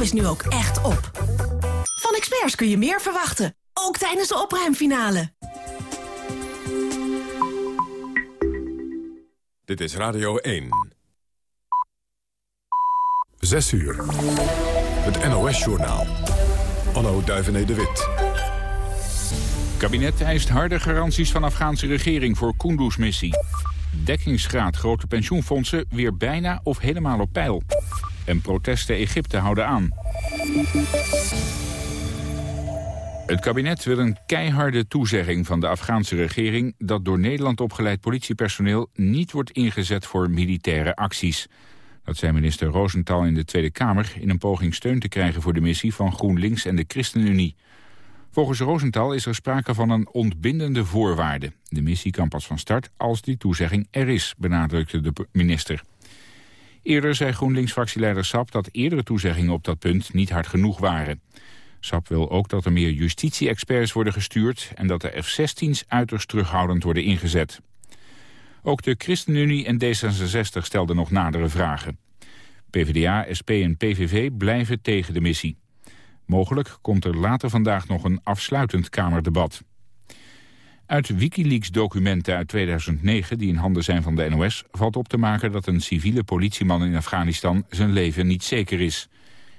is nu ook echt op. Van experts kun je meer verwachten, ook tijdens de opruimfinale. Dit is Radio 1. 6 uur. Het NOS-journaal. Anno Duivené de Wit. kabinet eist harde garanties van Afghaanse regering voor Kunduz-missie. Dekkingsgraad grote pensioenfondsen weer bijna of helemaal op peil. En protesten Egypte houden aan. Het kabinet wil een keiharde toezegging van de Afghaanse regering... dat door Nederland opgeleid politiepersoneel niet wordt ingezet voor militaire acties. Dat zei minister Rosenthal in de Tweede Kamer... in een poging steun te krijgen voor de missie van GroenLinks en de ChristenUnie. Volgens Rosenthal is er sprake van een ontbindende voorwaarde. De missie kan pas van start als die toezegging er is, benadrukte de minister. Eerder zei GroenLinks-fractieleider Sap dat eerdere toezeggingen op dat punt niet hard genoeg waren. SAP wil ook dat er meer justitie-experts worden gestuurd... en dat de F-16's uiterst terughoudend worden ingezet. Ook de ChristenUnie en D66 stelden nog nadere vragen. PvdA, SP en PVV blijven tegen de missie. Mogelijk komt er later vandaag nog een afsluitend Kamerdebat. Uit Wikileaks-documenten uit 2009, die in handen zijn van de NOS... valt op te maken dat een civiele politieman in Afghanistan zijn leven niet zeker is.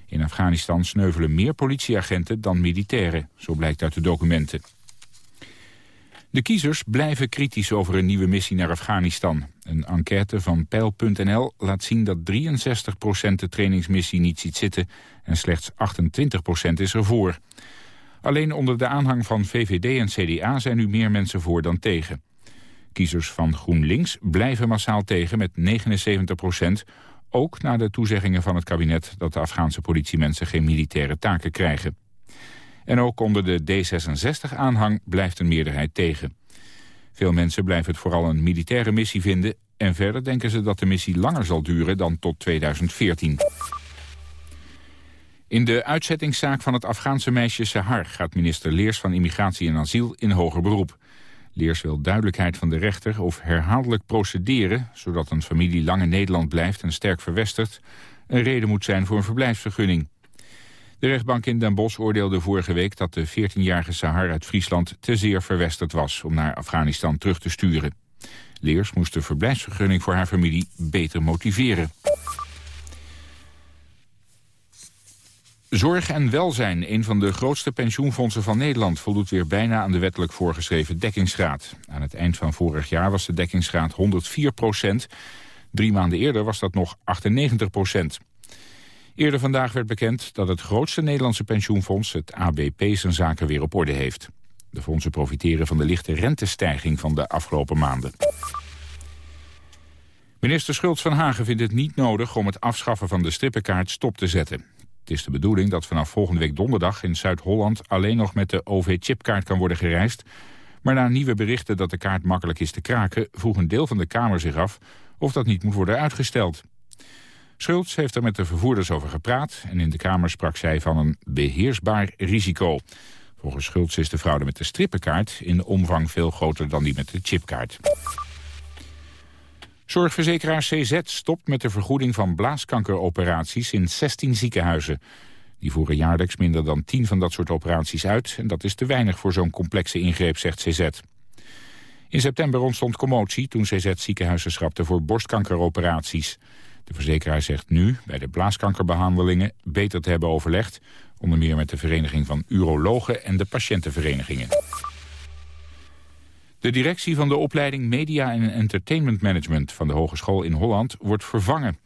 In Afghanistan sneuvelen meer politieagenten dan militairen, zo blijkt uit de documenten. De kiezers blijven kritisch over een nieuwe missie naar Afghanistan. Een enquête van Peil.nl laat zien dat 63% de trainingsmissie niet ziet zitten... en slechts 28% is ervoor. Alleen onder de aanhang van VVD en CDA zijn nu meer mensen voor dan tegen. Kiezers van GroenLinks blijven massaal tegen met 79% ook na de toezeggingen van het kabinet dat de Afghaanse politiemensen geen militaire taken krijgen. En ook onder de D66-aanhang blijft een meerderheid tegen. Veel mensen blijven het vooral een militaire missie vinden... en verder denken ze dat de missie langer zal duren dan tot 2014. In de uitzettingszaak van het Afghaanse meisje Sahar... gaat minister Leers van Immigratie en Asiel in hoger beroep. Leers wil duidelijkheid van de rechter of herhaaldelijk procederen... zodat een familie lang in Nederland blijft en sterk verwestert... een reden moet zijn voor een verblijfsvergunning. De rechtbank in Den Bosch oordeelde vorige week dat de 14-jarige Sahar uit Friesland te zeer verwesterd was om naar Afghanistan terug te sturen. Leers moest de verblijfsvergunning voor haar familie beter motiveren. Zorg en welzijn, een van de grootste pensioenfondsen van Nederland... voldoet weer bijna aan de wettelijk voorgeschreven dekkingsgraad. Aan het eind van vorig jaar was de dekkingsgraad 104 procent. Drie maanden eerder was dat nog 98 procent. Eerder vandaag werd bekend dat het grootste Nederlandse pensioenfonds, het ABP, zijn zaken weer op orde heeft. De fondsen profiteren van de lichte rentestijging van de afgelopen maanden. Minister Schultz van Hagen vindt het niet nodig om het afschaffen van de strippenkaart stop te zetten. Het is de bedoeling dat vanaf volgende week donderdag in Zuid-Holland alleen nog met de OV-chipkaart kan worden gereisd. Maar na nieuwe berichten dat de kaart makkelijk is te kraken, vroeg een deel van de Kamer zich af of dat niet moet worden uitgesteld. Schultz heeft er met de vervoerders over gepraat... en in de Kamer sprak zij van een beheersbaar risico. Volgens Schultz is de fraude met de strippenkaart... in omvang veel groter dan die met de chipkaart. Zorgverzekeraar CZ stopt met de vergoeding van blaaskankeroperaties in 16 ziekenhuizen. Die voeren jaarlijks minder dan 10 van dat soort operaties uit... en dat is te weinig voor zo'n complexe ingreep, zegt CZ. In september ontstond commotie toen CZ ziekenhuizen schrapte voor borstkankeroperaties. De verzekeraar zegt nu, bij de blaaskankerbehandelingen, beter te hebben overlegd. Onder meer met de Vereniging van Urologen en de patiëntenverenigingen. De directie van de opleiding Media en Entertainment Management van de Hogeschool in Holland wordt vervangen.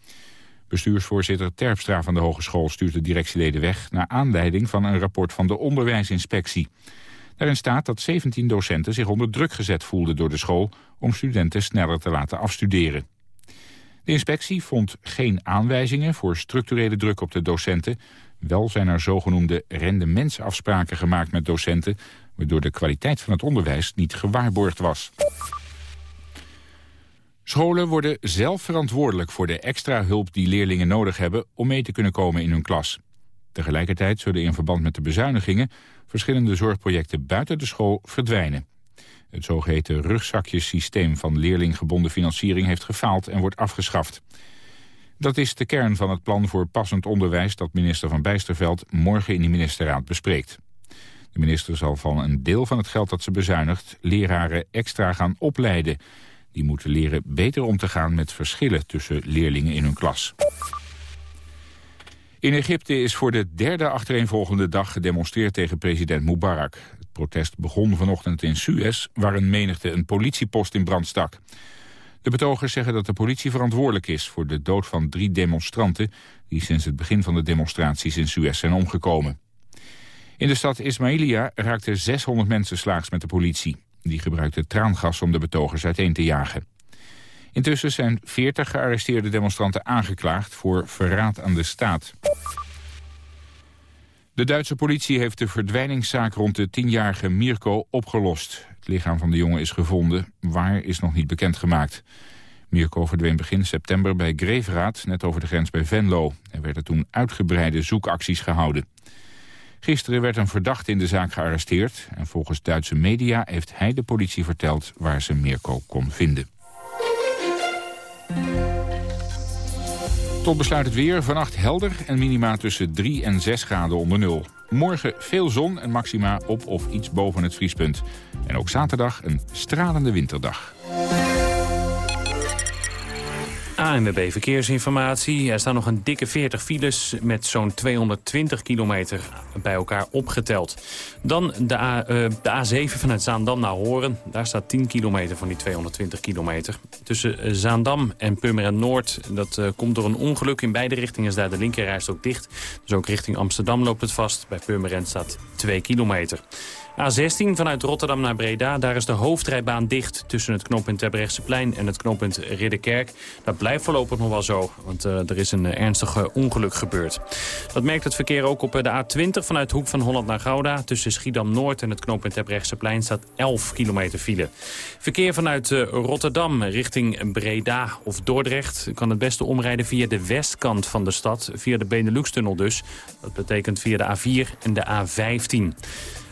Bestuursvoorzitter Terpstra van de hogeschool stuurt de directieleden weg... naar aanleiding van een rapport van de onderwijsinspectie. Daarin staat dat 17 docenten zich onder druk gezet voelden door de school... om studenten sneller te laten afstuderen. De inspectie vond geen aanwijzingen voor structurele druk op de docenten. Wel zijn er zogenoemde rendementsafspraken gemaakt met docenten... waardoor de kwaliteit van het onderwijs niet gewaarborgd was. Scholen worden zelf verantwoordelijk voor de extra hulp die leerlingen nodig hebben... om mee te kunnen komen in hun klas. Tegelijkertijd zullen in verband met de bezuinigingen... verschillende zorgprojecten buiten de school verdwijnen. Het zogeheten rugzakjessysteem van leerlinggebonden financiering heeft gefaald en wordt afgeschaft. Dat is de kern van het plan voor passend onderwijs dat minister Van Bijsterveld morgen in de ministerraad bespreekt. De minister zal van een deel van het geld dat ze bezuinigt leraren extra gaan opleiden. Die moeten leren beter om te gaan met verschillen tussen leerlingen in hun klas. In Egypte is voor de derde achtereenvolgende dag gedemonstreerd tegen president Mubarak. Het protest begon vanochtend in Suez, waar een menigte een politiepost in brand stak. De betogers zeggen dat de politie verantwoordelijk is voor de dood van drie demonstranten... die sinds het begin van de demonstraties in Suez zijn omgekomen. In de stad Ismailia raakten 600 mensen slaags met de politie. Die gebruikte traangas om de betogers uiteen te jagen. Intussen zijn 40 gearresteerde demonstranten aangeklaagd voor verraad aan de staat. De Duitse politie heeft de verdwijningszaak rond de tienjarige Mirko opgelost. Het lichaam van de jongen is gevonden, waar is nog niet bekendgemaakt. Mirko verdween begin september bij Greveraad, net over de grens bij Venlo. Er werden toen uitgebreide zoekacties gehouden. Gisteren werd een verdachte in de zaak gearresteerd... en volgens Duitse media heeft hij de politie verteld waar ze Mirko kon vinden. Tot besluit het weer. Vannacht helder en minima tussen 3 en 6 graden onder nul. Morgen veel zon en maxima op of iets boven het vriespunt. En ook zaterdag een stralende winterdag. ANWB Verkeersinformatie. Er staan nog een dikke 40 files met zo'n 220 kilometer bij elkaar opgeteld. Dan de, A, uh, de A7 vanuit Zaandam naar Horen. Daar staat 10 kilometer van die 220 kilometer. Tussen eh, Zaandam en Purmerend Noord. Dat uh, komt door een ongeluk. In beide richtingen is daar de linkerrijst ook dicht. Dus ook richting Amsterdam loopt het vast. Bij Purmerend staat 2 kilometer. A16 vanuit Rotterdam naar Breda. Daar is de hoofdrijbaan dicht tussen het knooppunt Terbrechtseplein en het knooppunt Ridderkerk. Dat blijft voorlopig nog wel zo, want uh, er is een uh, ernstig ongeluk gebeurd. Dat merkt het verkeer ook op de A20 vanuit Hoek van Holland naar Gouda. Tussen Schiedam-Noord en het knooppunt Terbrechtseplein staat 11 kilometer file. Verkeer vanuit Rotterdam richting Breda of Dordrecht kan het beste omrijden via de westkant van de stad. Via de Benelux-tunnel dus. Dat betekent via de A4 en de A15.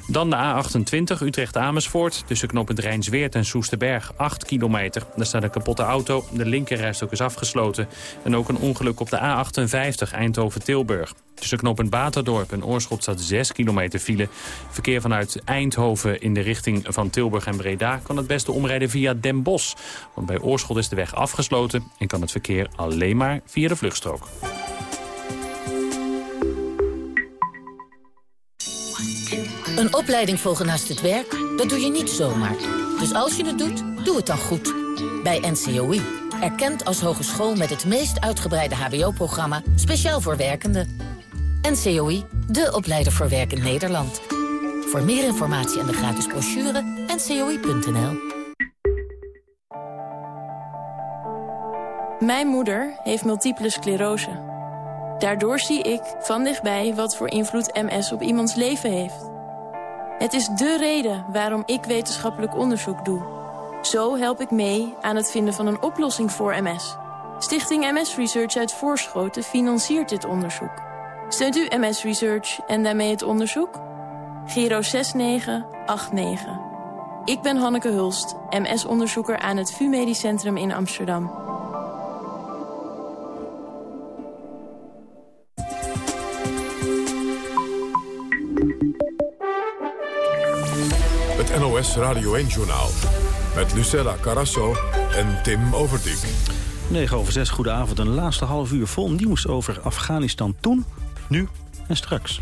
Dan de A28 Utrecht-Amersfoort. Tussen knooppunt Rijnsweert en Soesterberg 8 kilometer. Daar staat een kapotte auto. De linkerrijstok is afgesloten. En ook een ongeluk op de A58 Eindhoven-Tilburg. Tussen knooppunt Baterdorp en Oorschot staat 6 kilometer file. Verkeer vanuit Eindhoven in de richting van Tilburg en Breda... kan het beste omrijden via Den Bosch. Want bij Oorschot is de weg afgesloten... en kan het verkeer alleen maar via de vluchtstrook. Een opleiding volgen naast het werk, dat doe je niet zomaar. Dus als je het doet, doe het dan goed. Bij NCOI. Erkend als hogeschool met het meest uitgebreide hbo-programma... speciaal voor werkenden. NCOI, de opleider voor werk in Nederland. Voor meer informatie en de gratis brochure, ncoi.nl. Mijn moeder heeft multiple sclerose. Daardoor zie ik van dichtbij wat voor invloed MS op iemands leven heeft. Het is dé reden waarom ik wetenschappelijk onderzoek doe. Zo help ik mee aan het vinden van een oplossing voor MS. Stichting MS Research uit Voorschoten financiert dit onderzoek. Steunt u MS Research en daarmee het onderzoek? Giro 6989. Ik ben Hanneke Hulst, MS-onderzoeker aan het VU Medisch Centrum in Amsterdam. Radio 1-journaal. Met Lucella Carasso en Tim Overdijk. 9 over 6, goedenavond. Een laatste half uur vol nieuws over Afghanistan toen, nu en straks.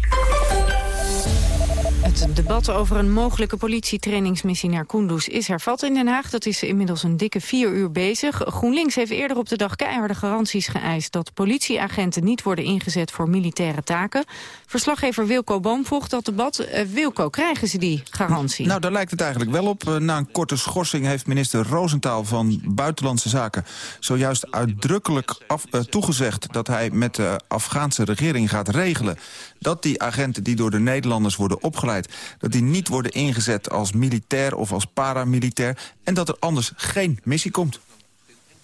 Het debat over een mogelijke politietrainingsmissie naar Kunduz is hervat in Den Haag. Dat is inmiddels een dikke vier uur bezig. GroenLinks heeft eerder op de dag keiharde garanties geëist... dat politieagenten niet worden ingezet voor militaire taken. Verslaggever Wilco Boom volgt dat debat. Uh, Wilco, krijgen ze die garantie? Nou, daar lijkt het eigenlijk wel op. Eh, na een korte schorsing heeft minister Roosentaal van Buitenlandse Zaken... zojuist uitdrukkelijk af, uh, toegezegd dat hij met de Afghaanse regering gaat regelen... dat die agenten die door de Nederlanders worden opgeleid dat die niet worden ingezet als militair of als paramilitair... en dat er anders geen missie komt.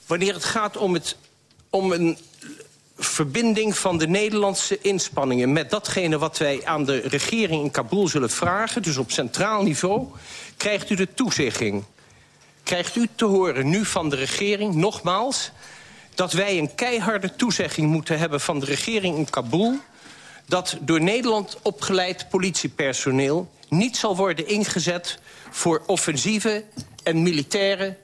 Wanneer het gaat om, het, om een verbinding van de Nederlandse inspanningen... met datgene wat wij aan de regering in Kabul zullen vragen... dus op centraal niveau, krijgt u de toezegging. Krijgt u te horen nu van de regering, nogmaals... dat wij een keiharde toezegging moeten hebben van de regering in Kabul... dat door Nederland opgeleid politiepersoneel niet zal worden ingezet... voor offensieve en militaire,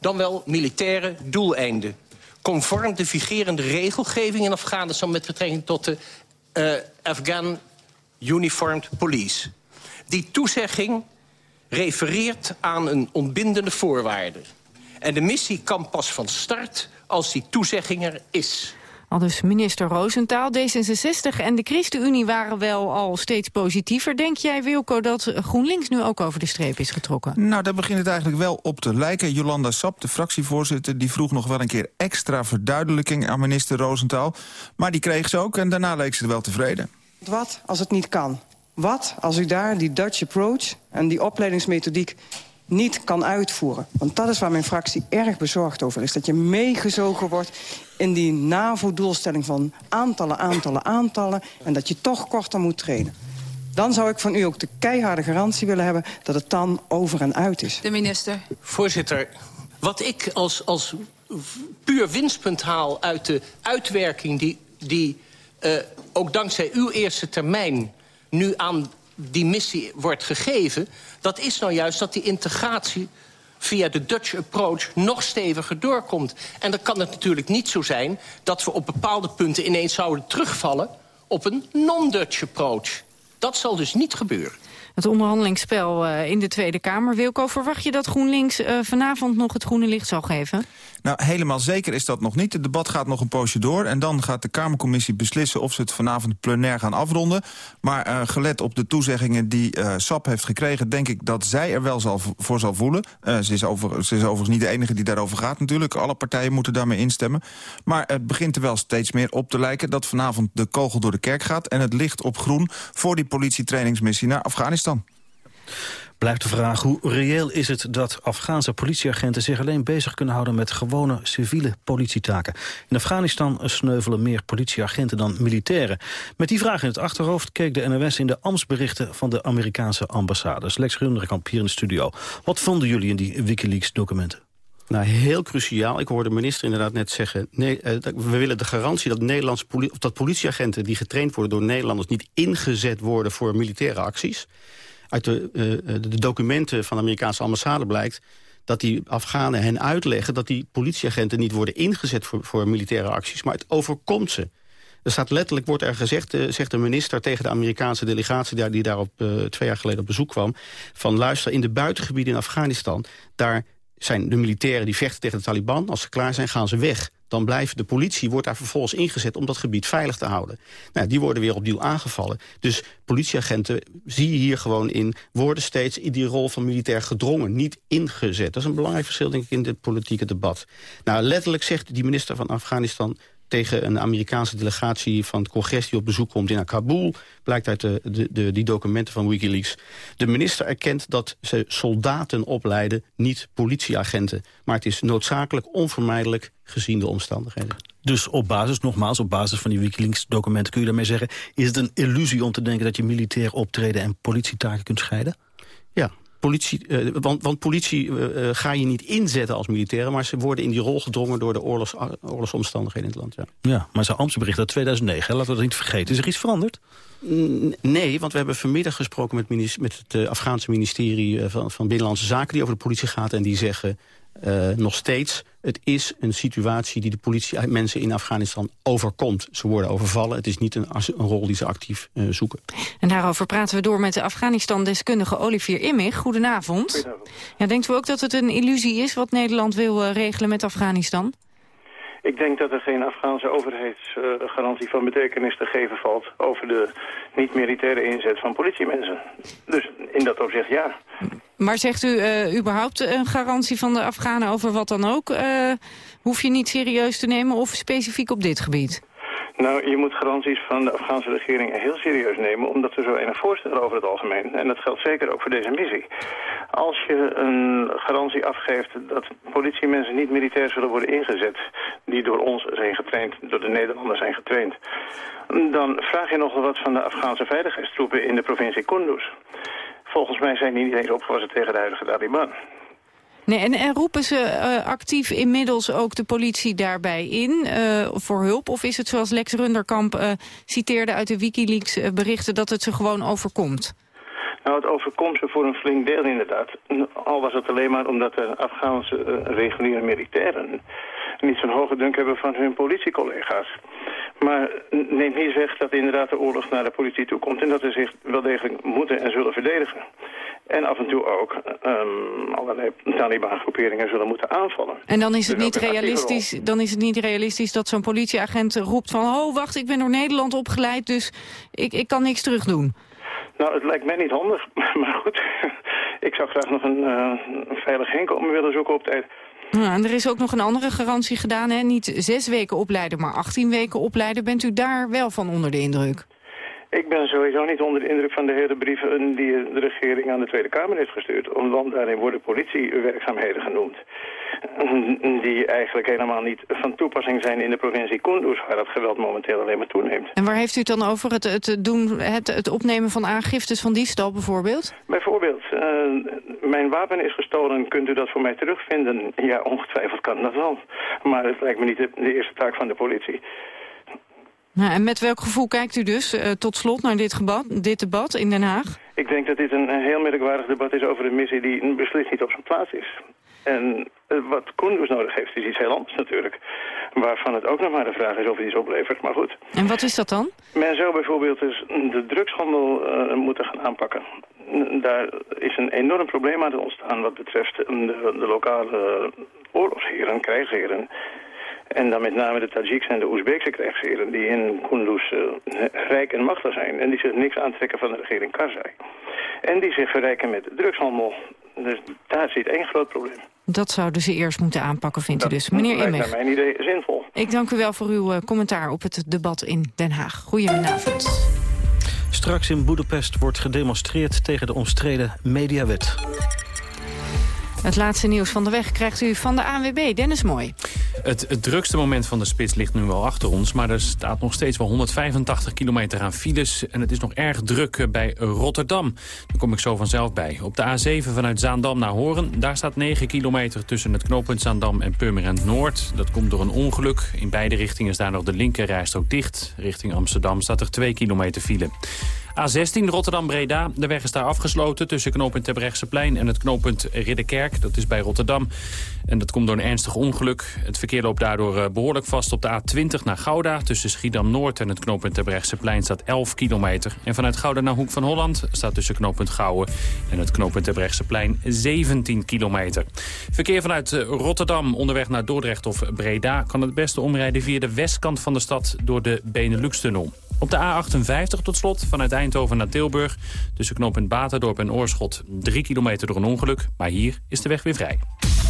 dan wel militaire doeleinden. Conform de vigerende regelgeving in Afghanistan... met betrekking tot de uh, Afghan Uniformed Police. Die toezegging refereert aan een ontbindende voorwaarde. En de missie kan pas van start als die toezegging er is. Al dus minister Roosentaal, D66 en de ChristenUnie waren wel al steeds positiever. Denk jij, Wilco, dat GroenLinks nu ook over de streep is getrokken? Nou, daar begint het eigenlijk wel op te lijken. Jolanda Sap, de fractievoorzitter, die vroeg nog wel een keer extra verduidelijking aan minister Roosentaal. Maar die kreeg ze ook en daarna leek ze wel tevreden. Wat als het niet kan? Wat als u daar die Dutch approach en die opleidingsmethodiek niet kan uitvoeren. Want dat is waar mijn fractie erg bezorgd over is. Dat je meegezogen wordt in die NAVO-doelstelling van aantallen, aantallen, aantallen... en dat je toch korter moet trainen. Dan zou ik van u ook de keiharde garantie willen hebben... dat het dan over en uit is. De minister. Voorzitter, wat ik als, als puur winstpunt haal uit de uitwerking... die, die uh, ook dankzij uw eerste termijn nu aan die missie wordt gegeven... dat is nou juist dat die integratie via de Dutch approach nog steviger doorkomt. En dan kan het natuurlijk niet zo zijn... dat we op bepaalde punten ineens zouden terugvallen... op een non-Dutch approach. Dat zal dus niet gebeuren. Het onderhandelingsspel uh, in de Tweede Kamer. Wilco, verwacht je dat GroenLinks uh, vanavond nog het groene licht zal geven? Nou, helemaal zeker is dat nog niet. Het debat gaat nog een poosje door. En dan gaat de Kamercommissie beslissen of ze het vanavond plenair gaan afronden. Maar uh, gelet op de toezeggingen die SAP heeft gekregen... denk ik dat zij er wel zal, voor zal voelen. Ze, is over, ze is overigens niet de enige die daarover gaat natuurlijk. Alle partijen moeten daarmee instemmen. Maar het begint er wel steeds meer op te lijken... dat vanavond de kogel door de kerk gaat... en het licht op groen voor die politietrainingsmissie naar Afghanistan. Blijft de vraag hoe reëel is het dat Afghaanse politieagenten zich alleen bezig kunnen houden met gewone civiele politietaken. In Afghanistan sneuvelen meer politieagenten dan militairen. Met die vraag in het achterhoofd keek de NOS in de ambtsberichten van de Amerikaanse ambassades. Lex Runderkamp hier in de studio. Wat vonden jullie in die Wikileaks documenten? Nou, heel cruciaal. Ik hoorde de minister inderdaad net zeggen... Nee, uh, we willen de garantie dat, Nederlandse dat politieagenten... die getraind worden door Nederlanders... niet ingezet worden voor militaire acties uit de, uh, de documenten van de Amerikaanse ambassade blijkt dat die Afghanen hen uitleggen dat die politieagenten niet worden ingezet voor, militaire acties, maar het overkomt ze. Er staat letterlijk, wordt er gezegd, zegt de minister tegen de Amerikaanse delegatie... die, die daar op, uh, twee jaar geleden op bezoek kwam... van luister, in de buitengebieden in Afghanistan... daar zijn de militairen die vechten tegen de Taliban. Als ze klaar zijn, gaan ze weg dan blijft de politie wordt daar vervolgens ingezet om dat gebied veilig te houden. Nou, die worden weer opnieuw aangevallen. Dus politieagenten zie je hier gewoon in... worden steeds in die rol van militair gedrongen, niet ingezet. Dat is een belangrijk verschil, denk ik, in dit politieke debat. Nou, letterlijk zegt die minister van Afghanistan tegen een Amerikaanse delegatie van het congres... die op bezoek komt in Kabul, blijkt uit de, de, de, die documenten van Wikileaks. De minister erkent dat ze soldaten opleiden, niet politieagenten. Maar het is noodzakelijk, onvermijdelijk, gezien de omstandigheden. Dus op basis, nogmaals, op basis van die Wikileaks-documenten... kun je daarmee zeggen, is het een illusie om te denken... dat je militair optreden en politietaken kunt scheiden? Ja, politie, uh, want, want politie uh, ga je niet inzetten als militairen... maar ze worden in die rol gedrongen door de oorlogs, oorlogsomstandigheden in het land. Ja, ja maar zijn ambtsbericht uit 2009, laten we dat niet vergeten. Is er iets veranderd? Nee, want we hebben vanmiddag gesproken met, met het Afghaanse ministerie van, van Binnenlandse Zaken... die over de politie gaat en die zeggen uh, nog steeds... het is een situatie die de politie mensen in Afghanistan overkomt. Ze worden overvallen. Het is niet een, een rol die ze actief uh, zoeken. En daarover praten we door met de Afghanistan-deskundige Olivier Immig. Goedenavond. Goedenavond. Ja, denkt u ook dat het een illusie is wat Nederland wil uh, regelen met Afghanistan? Ik denk dat er geen Afghaanse overheidsgarantie van betekenis te geven valt... over de niet-militaire inzet van politiemensen. Dus in dat opzicht ja. Maar zegt u uh, überhaupt een garantie van de Afghanen over wat dan ook? Uh, hoef je niet serieus te nemen of specifiek op dit gebied? Nou, je moet garanties van de Afghaanse regering heel serieus nemen... omdat ze zo enig voorstellen over het algemeen. En dat geldt zeker ook voor deze missie. Als je een garantie afgeeft dat politiemensen niet militair zullen worden ingezet... die door ons zijn getraind, door de Nederlanders zijn getraind... dan vraag je nogal wat van de Afghaanse veiligheidstroepen in de provincie Kunduz. Volgens mij zijn die niet eens opgewassen tegen de huidige Taliban. Nee, en, en roepen ze uh, actief inmiddels ook de politie daarbij in uh, voor hulp? Of is het zoals Lex Runderkamp uh, citeerde uit de Wikileaks berichten... dat het ze gewoon overkomt? Nou, het overkomt ze voor een flink deel inderdaad. Al was het alleen maar omdat de Afghaanse reguliere militairen... niet zo'n hoge dunk hebben van hun politiecollega's. Maar neemt niet weg dat inderdaad de oorlog naar de politie toe komt... en dat ze zich wel degelijk moeten en zullen verdedigen. En af en toe ook um, allerlei Taliban-groeperingen zullen moeten aanvallen. En dan is het, dus niet realistisch, dan is het niet realistisch dat zo'n politieagent roept van... oh, wacht, ik ben door Nederland opgeleid, dus ik, ik kan niks terug doen. Nou, het lijkt mij niet handig, maar goed. ik zou graag nog een, uh, een veilig heenkomen willen zoeken op tijd. En er is ook nog een andere garantie gedaan, hè? Niet zes weken opleiden, maar 18 weken opleiden. Bent u daar wel van onder de indruk? Ik ben sowieso niet onder de indruk van de hele brieven die de regering aan de Tweede Kamer heeft gestuurd. Want daarin worden politiewerkzaamheden genoemd. Die eigenlijk helemaal niet van toepassing zijn in de provincie Kunduz, waar het geweld momenteel alleen maar toeneemt. En waar heeft u het dan over? Het, het, doen, het, het opnemen van aangiftes van diefstal bijvoorbeeld? Bijvoorbeeld. Uh, mijn wapen is gestolen, kunt u dat voor mij terugvinden? Ja, ongetwijfeld kan dat wel. Maar het lijkt me niet de, de eerste taak van de politie. Nou, en met welk gevoel kijkt u dus uh, tot slot naar dit, dit debat in Den Haag? Ik denk dat dit een, een heel merkwaardig debat is over een missie die beslist niet op zijn plaats is. En uh, wat Kunduz nodig heeft is iets heel anders natuurlijk. Waarvan het ook nog maar de vraag is of het iets oplevert, maar goed. En wat is dat dan? Men zou bijvoorbeeld dus de drugshandel uh, moeten gaan aanpakken. Daar is een enorm probleem aan ontstaan wat betreft de, de lokale oorlogsheren, krijgsheren en dan met name de Tajiks en de Oezbeekse krijgsheren... die in Kunduz uh, rijk en machtig zijn... en die zich niks aantrekken van de regering Karzai. En die zich verrijken met drugshandel. Dus daar zit één groot probleem. Dat zouden ze eerst moeten aanpakken, vindt u dus. Meneer Immig. Dat mijn idee zinvol. Ik dank u wel voor uw uh, commentaar op het debat in Den Haag. Goedenavond. Straks in Boedapest wordt gedemonstreerd tegen de omstreden mediawet. Het laatste nieuws van de weg krijgt u van de ANWB. Dennis Mooi. Het, drukste moment van de spits ligt nu wel achter ons... maar er staat nog steeds wel 185 kilometer aan files... en het is nog erg druk eh, bij Rotterdam. Daar kom ik zo vanzelf bij. Op de A7 vanuit Zaandam naar Horen... daar staat 9 kilometer tussen het knooppunt Zaandam en Purmerend Noord. Dat komt door een ongeluk. In beide richtingen is daar nog de linkerrijstrook dicht. Richting Amsterdam staat er 2 kilometer file. A16 Rotterdam-Breda. De weg is daar afgesloten tussen knooppunt Terbrechtseplein en het knooppunt Ridderkerk. Dat is bij Rotterdam. En dat komt door een ernstig ongeluk. Het verkeer loopt daardoor eh, behoorlijk vast op de A20 naar Gouda. Tussen Schiedam-Noord en het knooppunt Terbrechtseplein staat 11 kilometer. En vanuit Gouda naar Hoek van Holland staat tussen knooppunt Gouwen en het knooppunt Terbrechtseplein 17 kilometer. Verkeer vanuit eh, Rotterdam onderweg naar Dordrecht of Breda... kan het beste omrijden via de westkant van de stad door de Benelux-tunnel. Op de A58 tot slot, vanuit Eindhoven naar Tilburg... tussen knooppunt Baterdorp en Oorschot, 3 kilometer door een ongeluk. Maar hier is de weg weer vrij.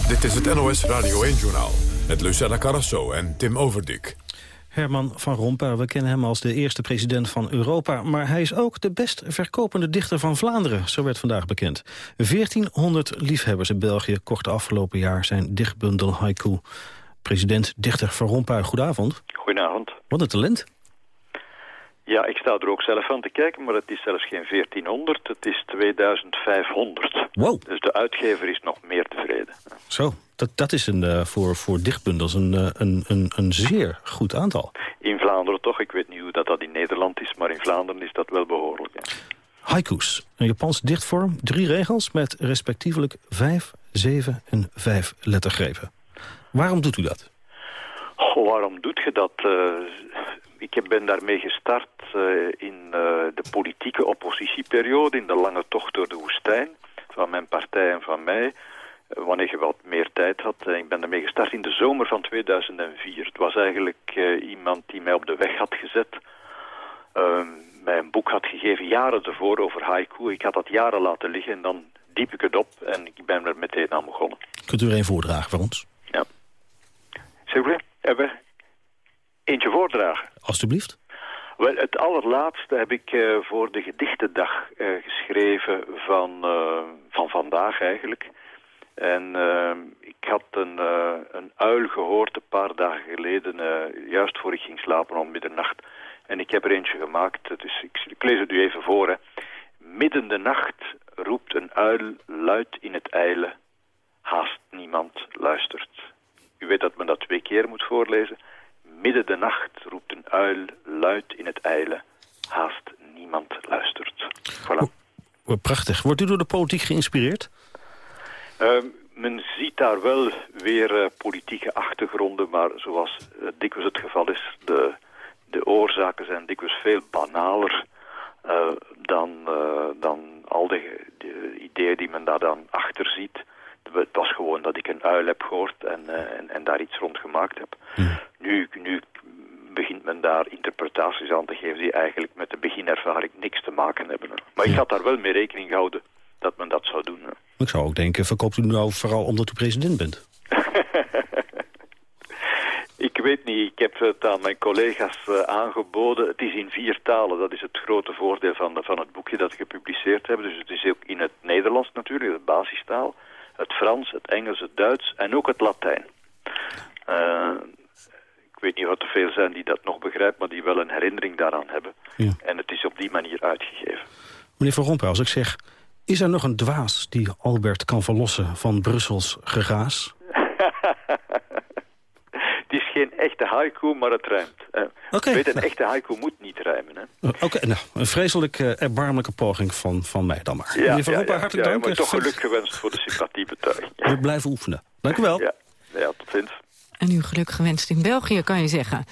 Dit is het NOS Radio 1-journaal met Lucella Carrasso en Tim Overdik. Herman van Rompuy, we kennen hem als de eerste president van Europa... maar hij is ook de best verkopende dichter van Vlaanderen, zo werd vandaag bekend. 1400 liefhebbers in België kochten afgelopen jaar zijn dichtbundel Haiku. President Dichter van Rompuy, goedenavond. Goedenavond. Wat een talent. Ja, ik sta er ook zelf aan te kijken, maar het is zelfs geen 1400, het is 2500. Wow. Dus de uitgever is nog meer tevreden. Zo, dat, dat is een, uh, voor, voor dichtbundels een, uh, een, een, een zeer goed aantal. In Vlaanderen toch, ik weet niet hoe dat, dat in Nederland is, maar in Vlaanderen is dat wel behoorlijk. Ja. Haikus, een Japans dichtvorm, drie regels met respectievelijk vijf, zeven en vijf lettergrepen. Waarom doet u dat? Goh, waarom doet je dat? Uh, ik ben daarmee gestart uh, in uh, de politieke oppositieperiode, in de lange tocht door de woestijn, van mijn partij en van mij, uh, wanneer je wat meer tijd had. ik ben daarmee gestart in de zomer van 2004. Het was eigenlijk iemand die mij op de weg had gezet, ehm, mij een boek had gegeven jaren ervoor over haiku. Ik had dat jaren laten liggen en dan diep ik het op en ik ben er meteen aan begonnen. Kunt u er een voordragen voor ons? Ja. Zeg eentje voordragen. Alsjeblieft. Wel, het allerlaatste heb ik uh, voor de gedichtendag uh, geschreven van, uh, van vandaag eigenlijk. En ik had een, een uil gehoord een paar dagen geleden, juist voor ik ging slapen om middernacht. En ik heb er eentje gemaakt, dus ik, ik lees het u even voor. Hè. Midden de nacht roept een uil luid in het eile. haast niemand luistert. U weet dat men dat twee keer moet voorlezen. Midden de nacht roept een uil luid in het eilen. Haast niemand luistert. Voilà. Oh, prachtig. Wordt u door de politiek geïnspireerd? Uh, men ziet daar wel weer uh, politieke achtergronden, maar zoals uh, dikwijls het geval is, de, de oorzaken zijn dikwijls veel banaler uh, dan, dan al de, de, ideeën die men daar dan achter ziet. Het was gewoon dat ik een uil heb gehoord en, en, en, daar iets rond gemaakt heb. Hmm. Nu, nu begint men daar interpretaties aan te geven die eigenlijk met de beginervaring niks te maken hebben. Maar ik had daar wel mee rekening gehouden dat men dat zou doen. Ik zou ook denken, verkoopt u nou vooral omdat u president bent? ik weet niet, ik heb het aan mijn collega's uh, aangeboden. Het is in vier talen, dat is het grote voordeel van, de, van het boekje dat we gepubliceerd hebben. Dus het is ook in het Nederlands natuurlijk, de basistaal. Het Frans, het Engels, het Duits en ook het Latijn. Uh, ik weet niet wat er veel zijn die dat nog begrijpen, maar die wel een herinnering daaraan hebben. Ja. En het is op die manier uitgegeven. Meneer Van Rompuy, als ik zeg... Is er nog een dwaas die Albert kan verlossen van Brussels geraas? Het is geen echte haiku, maar het rijmt. Uh, okay. Weet, een echte haiku moet niet rijmen. Hè? Oké, okay, nou, een vreselijk uh, erbarmelijke poging van, van mij dan maar. Ja, Meneer Van ja, hartelijk ja, dank. Maar toch geluk gewenst voor de sympathiebetuiging. We blijven oefenen. Dank u wel. Ja, ja tot ziens. En u geluk gewenst in België, kan je zeggen.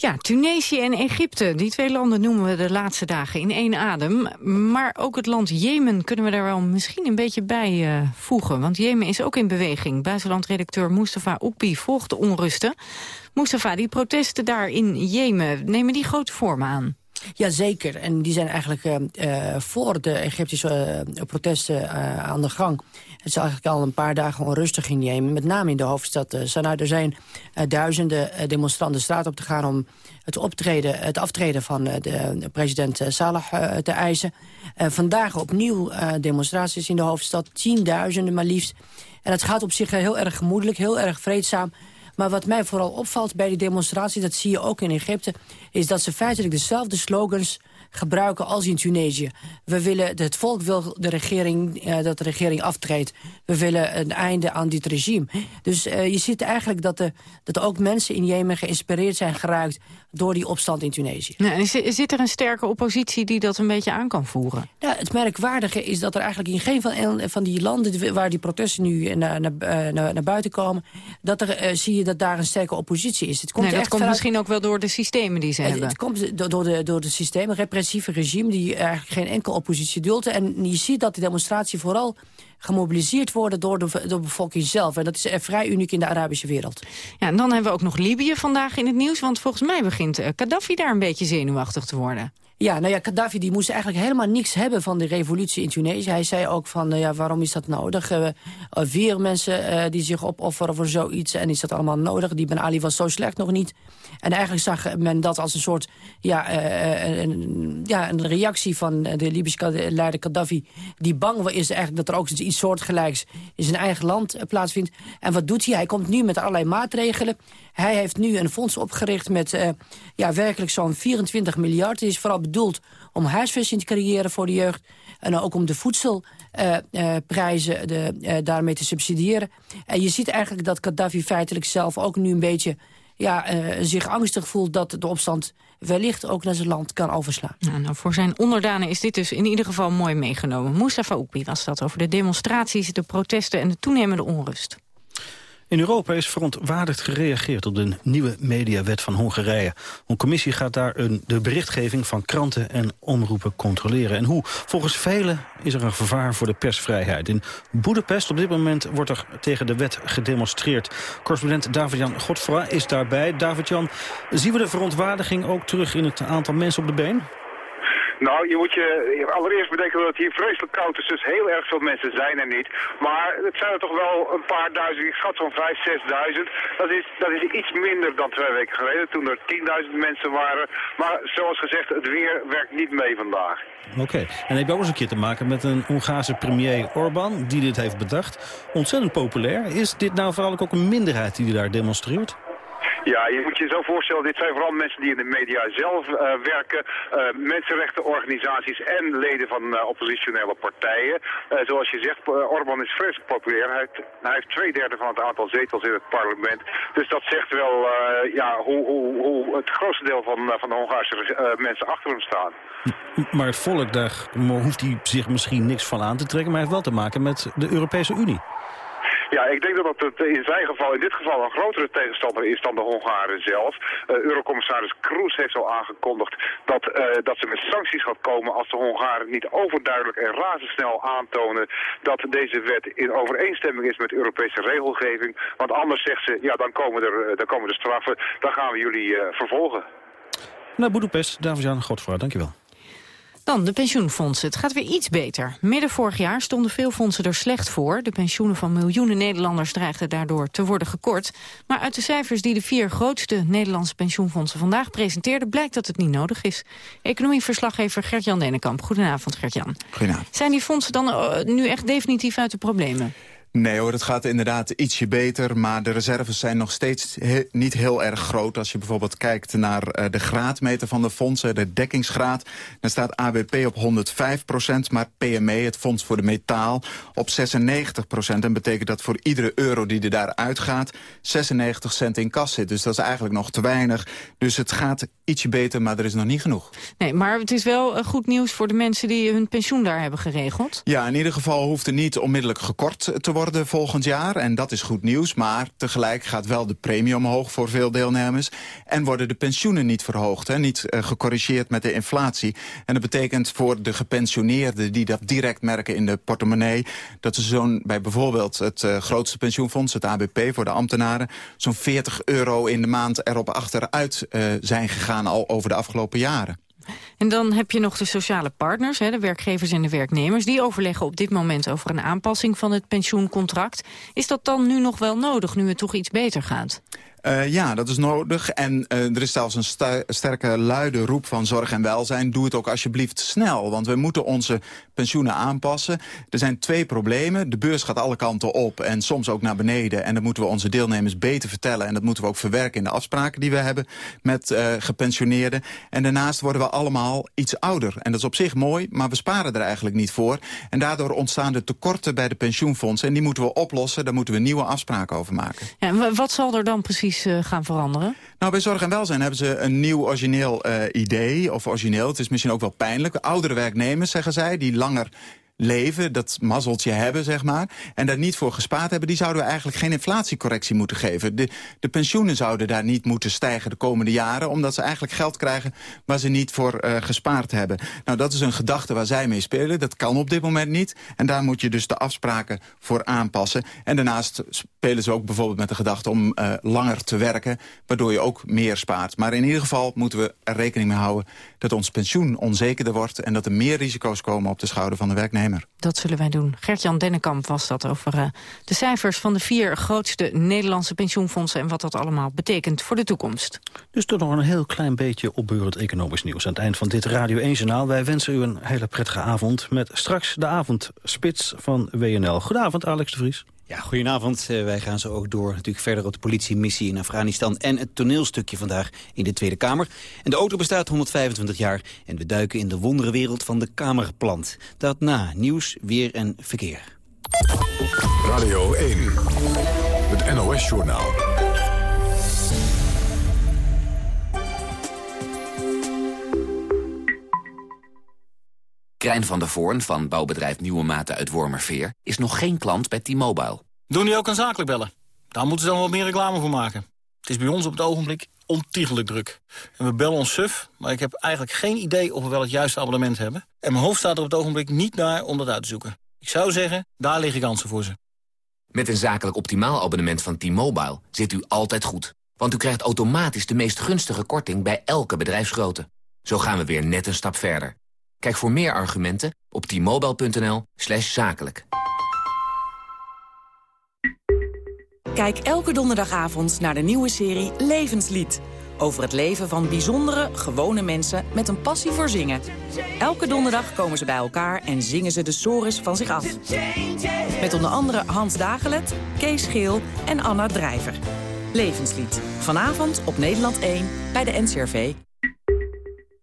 Ja, Tunesië en Egypte, die twee landen noemen we de laatste dagen in één adem. Maar ook het land Jemen kunnen we daar wel misschien een beetje bij uh, voegen. Want Jemen is ook in beweging. Buitenlandredacteur Mustafa Oekbi volgt de onrusten. Mustafa, die protesten daar in Jemen, nemen die grote vormen aan? Jazeker, en die zijn eigenlijk uh, uh, voor de Egyptische protesten aan de gang. Het is eigenlijk al een paar dagen onrustig in Jemen, met name in de hoofdstad Sanaa. Er zijn duizenden demonstranten de straat op te gaan om het, optreden, het aftreden van de president Salah te eisen. vandaag opnieuw demonstraties in de hoofdstad, tienduizenden maar liefst. En het gaat op zich heel erg gemoedelijk, heel erg vreedzaam. Maar wat mij vooral opvalt bij die demonstratie, dat zie je ook in Egypte... is dat ze feitelijk dezelfde slogans gebruiken als in Tunesië. We willen, het volk wil de regering, uh, dat de regering aftreedt. We willen een einde aan dit regime. Dus uh, je ziet eigenlijk dat, de, dat ook mensen in Jemen geïnspireerd zijn geraakt... door die opstand in Tunesië. En zit er een sterke oppositie die dat een beetje aan kan voeren? Ja, het merkwaardige is dat er eigenlijk in geen van, van die landen... waar die protesten nu naar, naar, naar, naar buiten komen... dat er, uh, zie je dat daar een sterke oppositie is. Het komt nee, dat komt vanuit... misschien ook wel door de systemen die ze het, hebben. Het komt door de, door de systemen, repressieve regime... die eigenlijk geen enkele oppositie duldt. En je ziet dat die demonstratie vooral gemobiliseerd worden door de, de bevolking zelf. En dat is vrij uniek in de Arabische wereld. Ja, en dan hebben we ook nog Libië vandaag in het nieuws. Want volgens mij begint Gaddafi daar een beetje zenuwachtig te worden. Ja, nou ja, Gaddafi die moest eigenlijk helemaal niks hebben van de revolutie in Tunesië. Hij zei ook van, uh, ja, waarom is dat nodig? Uh, weer mensen uh, die zich opofferen voor zoiets en is dat allemaal nodig? Die Ben Ali was zo slecht nog niet. En eigenlijk zag men dat als een soort, ja, een, ja, een reactie van de Libische leider Gaddafi... die bang is eigenlijk dat er ook iets soortgelijks in zijn eigen land plaatsvindt. En wat doet hij? Hij komt nu met allerlei maatregelen. Hij heeft nu een fonds opgericht met ja, werkelijk zo'n 24 miljard. Die is vooral bedoeld om huisvesting te creëren voor de jeugd. En ook om de voedselprijzen daarmee te subsidiëren. En je ziet eigenlijk dat Gaddafi feitelijk zelf ook nu een beetje... Ja, zich angstig voelt dat de opstand wellicht ook naar zijn land kan overslaan. Ja, nou, voor zijn onderdanen is dit dus in ieder geval mooi meegenomen. Mustafa Oekbi was dat over de demonstraties, de protesten en de toenemende onrust. In Europa is verontwaardigd gereageerd op de nieuwe mediawet van Hongarije. Een commissie gaat daar een, de berichtgeving van kranten en omroepen controleren. En hoe? Volgens velen is er een gevaar voor de persvrijheid. In Boedapest op dit moment wordt er tegen de wet gedemonstreerd. Correspondent David-Jan Godfra is daarbij. David-Jan, zien we de verontwaardiging ook terug in het aantal mensen op de been? Nou, je moet je allereerst bedenken dat het hier vreselijk koud is, dus heel erg veel mensen zijn er niet. Maar het zijn er toch wel een paar duizend, ik schat zo'n vijf, zesduizend. Dat is, dat is iets minder dan twee weken geleden, toen er tienduizend mensen waren. Maar zoals gezegd, het weer werkt niet mee vandaag. Oké, en heb je ook eens een keer te maken met een Hongaarse premier Orbán, die dit heeft bedacht. Ontzettend populair. Is dit nou vooral ook een minderheid die daar demonstreert? Ja, je moet je zo voorstellen, dit zijn vooral mensen die in de media zelf uh, werken, uh, mensenrechtenorganisaties en leden van uh, oppositionele partijen. zoals je zegt, Orbán is vreselijk populair. Hij heeft, hij heeft twee derde van het aantal zetels in het parlement. Dus dat zegt wel ja, hoe, hoe, hoe, het grootste deel van, van de Hongaarse mensen achter hem staan. Maar het volk, daar hoeft hij zich misschien niks van aan te trekken, maar hij heeft wel te maken met de Europese Unie. Ja, ik denk dat het in zijn geval, in dit geval, een grotere tegenstander is dan de Hongaren zelf. Uh, Eurocommissaris Kroes heeft al aangekondigd dat, uh, dat ze met sancties gaat komen als de Hongaren niet overduidelijk en razendsnel aantonen dat deze wet in overeenstemming is met Europese regelgeving. Want anders zegt ze, ja, dan komen er, dan komen er straffen, dan gaan we jullie uh, vervolgen. Naar Boedapest, David-Jan Godvaart, dankjewel. Dan de pensioenfondsen. Het gaat weer iets beter. Midden vorig jaar stonden veel fondsen er slecht voor. De pensioenen van miljoenen Nederlanders dreigden daardoor te worden gekort. Maar uit de cijfers die de vier grootste Nederlandse pensioenfondsen vandaag presenteerden... blijkt dat het niet nodig is. Economieverslaggever Gert-Jan Denenkamp. Goedenavond, Gert-Jan. Goedenavond. Zijn die fondsen dan eh, nu echt definitief uit de problemen? Nee hoor, het gaat inderdaad ietsje beter, maar de reserves zijn nog steeds niet heel erg groot. Als je bijvoorbeeld kijkt naar uh, de graadmeter van de fondsen, de dekkingsgraad, dan staat ABP op 105% maar PME, het Fonds voor de Metaal, op 96% En betekent dat voor iedere euro die er daaruit gaat, 96 cent in kas zit. Dus dat is eigenlijk nog te weinig. Dus het gaat ietsje beter, maar er is nog niet genoeg. Nee, maar het is wel uh, goed nieuws voor de mensen die hun pensioen daar hebben geregeld. Ja, in ieder geval hoeft er niet onmiddellijk gekort te worden worden volgend jaar. En dat is goed nieuws. Maar tegelijk gaat wel de premie omhoog voor veel deelnemers. En worden de pensioenen niet verhoogd. Hè, niet uh, gecorrigeerd met de inflatie. En dat betekent voor de gepensioneerden die dat direct merken in de portemonnee... dat ze zo'n bij bijvoorbeeld het uh, grootste pensioenfonds, het ABP voor de ambtenaren... zo'n 40 euro in de maand erop achteruit uh, zijn gegaan al over de afgelopen jaren. En dan heb je nog de sociale partners, de werkgevers en de werknemers. Die overleggen op dit moment over een aanpassing van het pensioencontract. Is dat dan nu nog wel nodig, nu het toch iets beter gaat? Uh, ja, dat is nodig. En uh, er is zelfs een sterke luide roep van zorg en welzijn. Doe het ook alsjeblieft snel, want we moeten onze pensioenen aanpassen. Er zijn twee problemen. De beurs gaat alle kanten op en soms ook naar beneden. En dat moeten we onze deelnemers beter vertellen. En dat moeten we ook verwerken in de afspraken die we hebben met uh, gepensioneerden. En daarnaast worden we allemaal iets ouder. En dat is op zich mooi, maar we sparen er eigenlijk niet voor. En daardoor ontstaan de tekorten bij de pensioenfondsen. En die moeten we oplossen. Daar moeten we nieuwe afspraken over maken. Ja, wat zal er dan precies uh, gaan veranderen? Nou, bij Zorg en Welzijn hebben ze een nieuw origineel uh, idee. Of origineel, het is misschien ook wel pijnlijk. Oudere werknemers, zeggen zij, die langer leven, dat mazzeltje hebben, zeg maar... en daar niet voor gespaard hebben... die zouden we eigenlijk geen inflatiecorrectie moeten geven. De, de pensioenen zouden daar niet moeten stijgen de komende jaren... omdat ze eigenlijk geld krijgen waar ze niet voor uh, gespaard hebben. Nou, dat is een gedachte waar zij mee spelen. Dat kan op dit moment niet. En daar moet je dus de afspraken voor aanpassen. En daarnaast spelen ze ook bijvoorbeeld met de gedachte om uh, langer te werken... waardoor je ook meer spaart. Maar in ieder geval moeten we er rekening mee houden... dat ons pensioen onzekerder wordt... en dat er meer risico's komen op de schouder van de werknemer. Dat zullen wij doen. Gert-Jan Dennekamp was dat over uh, de cijfers van de vier grootste Nederlandse pensioenfondsen... en wat dat allemaal betekent voor de toekomst. Dus toch nog een heel klein beetje opbeurend economisch nieuws... aan het eind van dit Radio 1-journaal. Wij wensen u een hele prettige avond met straks de avondspits van WNL. Goedenavond, Alex de Vries. Ja, goedenavond. Uh, wij gaan zo ook door natuurlijk verder op de politiemissie in Afghanistan... en het toneelstukje vandaag in de Tweede Kamer. En de auto bestaat 125 jaar en we duiken in de wonderenwereld van de Kamerplant. Dat na nieuws, weer en verkeer. Radio 1, het NOS-journaal. Krijn van der Voorn van bouwbedrijf Nieuwe Maten uit Wormerveer... is nog geen klant bij T-Mobile. Doen die ook aan zakelijk bellen? Daar moeten ze dan wat meer reclame voor maken. Het is bij ons op het ogenblik ontiegelijk druk. En we bellen ons suf, maar ik heb eigenlijk geen idee of we wel het juiste abonnement hebben. En mijn hoofd staat er op het ogenblik niet naar om dat uit te zoeken. Ik zou zeggen, daar liggen kansen voor ze. Met een zakelijk optimaal abonnement van T-Mobile zit u altijd goed. Want u krijgt automatisch de meest gunstige korting bij elke bedrijfsgrootte. Zo gaan we weer net een stap verder. Kijk voor meer argumenten op t-mobile.nl slash zakelijk. Kijk elke donderdagavond naar de nieuwe serie Levenslied. Over het leven van bijzondere, gewone mensen met een passie voor zingen. Elke donderdag komen ze bij elkaar en zingen ze de sores van zich af. Met onder andere Hans Dagelet, Kees Geel en Anna Drijver. Levenslied. Vanavond op Nederland 1 bij de NCRV.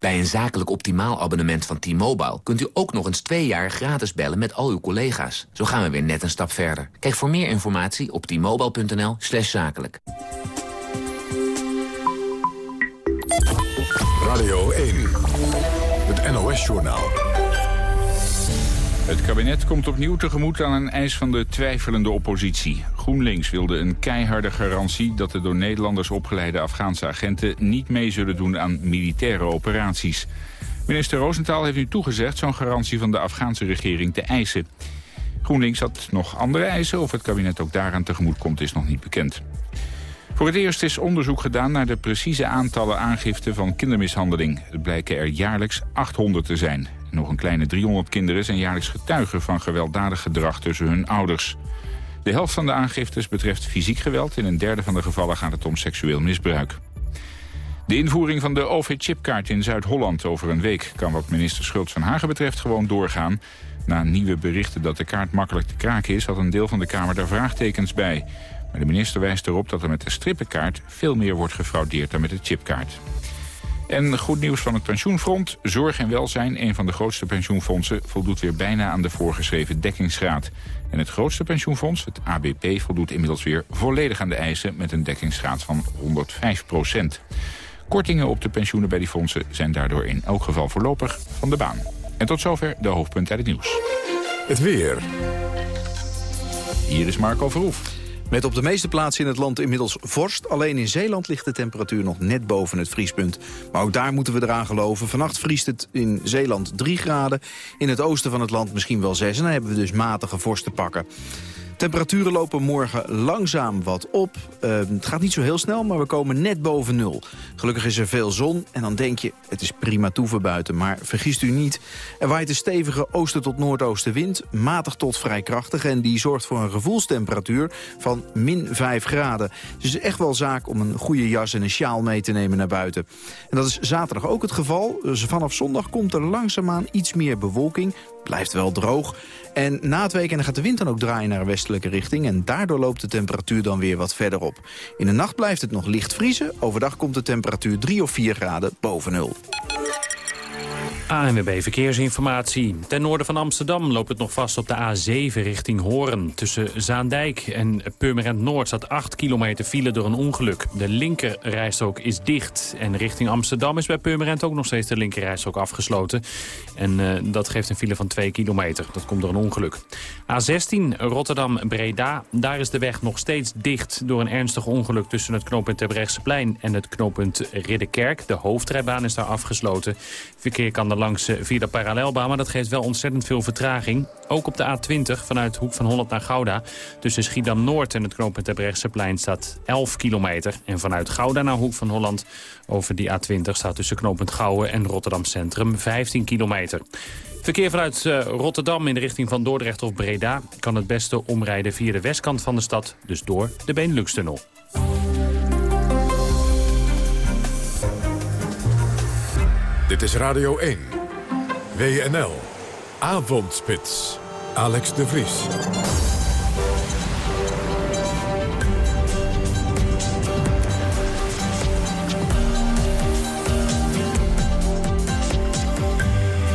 Bij een zakelijk optimaal abonnement van T-Mobile... kunt u ook nog eens twee jaar gratis bellen met al uw collega's. Zo gaan we weer net een stap verder. Kijk voor meer informatie op t-mobile.nl slash zakelijk. Radio 1, het NOS-journaal. Het kabinet komt opnieuw tegemoet aan een eis van de twijfelende oppositie. GroenLinks wilde een keiharde garantie dat de door Nederlanders opgeleide Afghaanse agenten niet mee zullen doen aan militaire operaties. Minister Roosentaal heeft nu toegezegd zo'n garantie van de Afghaanse regering te eisen. GroenLinks had nog andere eisen. Of het kabinet ook daaraan tegemoet komt is nog niet bekend. Voor het eerst is onderzoek gedaan naar de precieze aantallen aangiften van kindermishandeling. Het blijken er jaarlijks 800 te zijn. Nog een kleine 300 kinderen zijn jaarlijks getuigen van gewelddadig gedrag tussen hun ouders. De helft van de aangiftes betreft fysiek geweld. In een derde van de gevallen gaat het om seksueel misbruik. De invoering van de OV-chipkaart in Zuid-Holland over een week... kan wat minister Schultz van Hagen betreft gewoon doorgaan. Na nieuwe berichten dat de kaart makkelijk te kraken is... had een deel van de Kamer daar vraagtekens bij. Maar de minister wijst erop dat er met de strippenkaart... veel meer wordt gefraudeerd dan met de chipkaart. En goed nieuws van het pensioenfront. Zorg en welzijn, een van de grootste pensioenfondsen... voldoet weer bijna aan de voorgeschreven dekkingsgraad. En het grootste pensioenfonds, het ABP, voldoet inmiddels weer volledig aan de eisen... met een dekkingsgraad van 105 procent. Kortingen op de pensioenen bij die fondsen zijn daardoor in elk geval voorlopig van de baan. En tot zover de hoofdpunten uit het nieuws. Het weer. Hier is Marco Verhoef. Met op de meeste plaatsen in het land inmiddels vorst. Alleen in Zeeland ligt de temperatuur nog net boven het vriespunt. Maar ook daar moeten we eraan geloven. Vannacht vriest het in Zeeland 3 graden. In het oosten van het land misschien wel 6. En dan hebben we dus matige vorst te pakken. Temperaturen lopen morgen langzaam wat op. Uh, het gaat niet zo heel snel, maar we komen net boven nul. Gelukkig is er veel zon en dan denk je, het is prima toeven buiten. Maar vergist u niet, er waait een stevige oosten tot noordoostenwind. Matig tot vrij krachtig en die zorgt voor een gevoelstemperatuur van min 5 graden. Dus het is echt wel zaak om een goede jas en een sjaal mee te nemen naar buiten. En dat is zaterdag ook het geval. Dus vanaf zondag komt er langzaamaan iets meer bewolking. Blijft wel droog. En na het weekend gaat de wind dan ook draaien naar een richting... en daardoor loopt de temperatuur dan weer wat verder op. In de nacht blijft het nog licht vriezen. Overdag komt de temperatuur 3 of 4 graden boven nul. ANWB Verkeersinformatie. Ten noorden van Amsterdam loopt het nog vast op de A7 richting Hoorn. Tussen Zaandijk en Purmerend Noord staat 8 kilometer file door een ongeluk. De linkerrijstrook is dicht. En richting Amsterdam is bij Purmerend ook nog steeds de linkerrijstrook afgesloten. En uh, dat geeft een file van 2 kilometer. Dat komt door een ongeluk. A16 Rotterdam-Breda. Daar is de weg nog steeds dicht door een ernstig ongeluk... tussen het knooppunt Terbrechtseplein en het knooppunt Ridderkerk. De hoofdrijbaan is daar afgesloten. Verkeer kan langs eh, via de parallelbaan, maar dat geeft wel ontzettend veel vertraging. Ook op de A20 vanuit Hoek van Holland naar Gouda. Tussen Schiedam-Noord en het knooppunt Terbrechtseplein staat 11 kilometer. En vanuit Gouda naar Hoek van Holland over die A20 staat tussen knooppunt Gouwen en Rotterdam Centrum 15 kilometer. Verkeer vanuit uh, Rotterdam in de richting van Dordrecht of Breda... kan het beste omrijden via de westkant van de stad, dus door de Benelux-tunnel. Dit is Radio 1. WNL. Avondspits. Alex de Vries.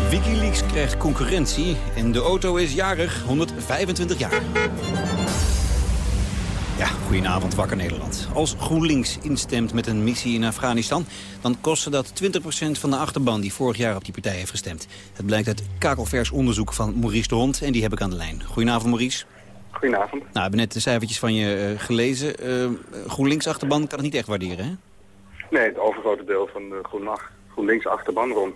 Wikileaks krijgt concurrentie en de auto is jarig, 125 jaar. Ja, goedenavond Wakker Nederland. Als GroenLinks instemt met een missie in Afghanistan... dan kostte dat 20% van de achterban die vorig jaar op die partij heeft gestemd. Het blijkt uit kakelvers onderzoek van Maurice de Hond en die heb ik aan de lijn. Goedenavond Maurice. Goedenavond. Nou, we hebben net de cijfertjes van je uh, gelezen. Uh, GroenLinks-achterban kan het niet echt waarderen, hè? Nee, het overgrote deel van de GroenLinks-achterban, rond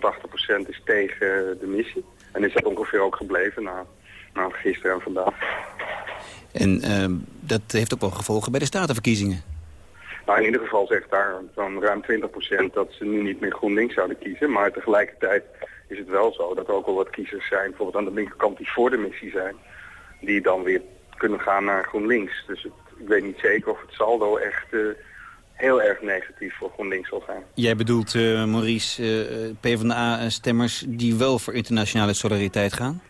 80% is tegen de missie. En is dat ongeveer ook gebleven na, na gisteren en vandaag. En uh, dat heeft ook wel gevolgen bij de statenverkiezingen. Nou, in ieder geval zegt daar zo'n ruim 20% dat ze nu niet meer GroenLinks zouden kiezen. Maar tegelijkertijd is het wel zo dat er ook al wat kiezers zijn, bijvoorbeeld aan de linkerkant die voor de missie zijn, die dan weer kunnen gaan naar GroenLinks. Dus het, ik weet niet zeker of het saldo echt uh, heel erg negatief voor GroenLinks zal zijn. Jij bedoelt, uh, Maurice, uh, PvdA-stemmers die wel voor internationale solidariteit gaan?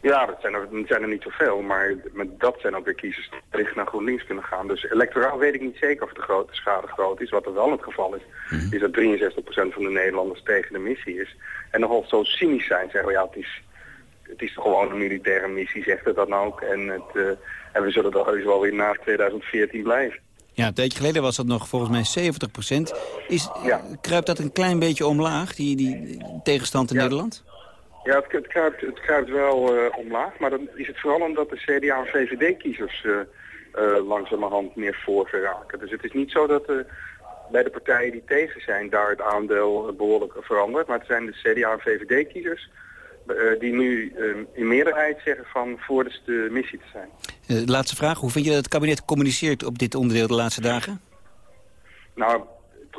Ja, dat zijn, er, dat zijn er niet zoveel, maar met dat zijn ook weer kiezers die richt naar GroenLinks kunnen gaan. Dus electoraal weet ik niet zeker of de grote schade groot is. Wat er wel het geval is, is dat 63% van de Nederlanders tegen de missie is. En nogal zo cynisch zijn, zeggen we, ja, het is, het is gewoon een militaire missie, zegt het dan ook. En, het, eh, en we zullen er heus wel weer na 2014 blijven. Ja, een tijdje geleden was dat nog volgens mij 70% Is, Kruipt dat een klein beetje omlaag, die, die tegenstand in Nederland? Ja, het, het, kruipt, het kruipt wel eh, omlaag, maar dan is het vooral omdat de CDA en VVD-kiezers uh, uh, langzamerhand meer voor geraken. Dus het is niet zo dat bij de partijen die tegen zijn daar het aandeel behoorlijk verandert. Maar het zijn de CDA en VVD-kiezers die nu in meerderheid zeggen van voor de missie te zijn. laatste vraag, hoe vind je dat het kabinet communiceert op dit onderdeel de laatste dagen? Nou,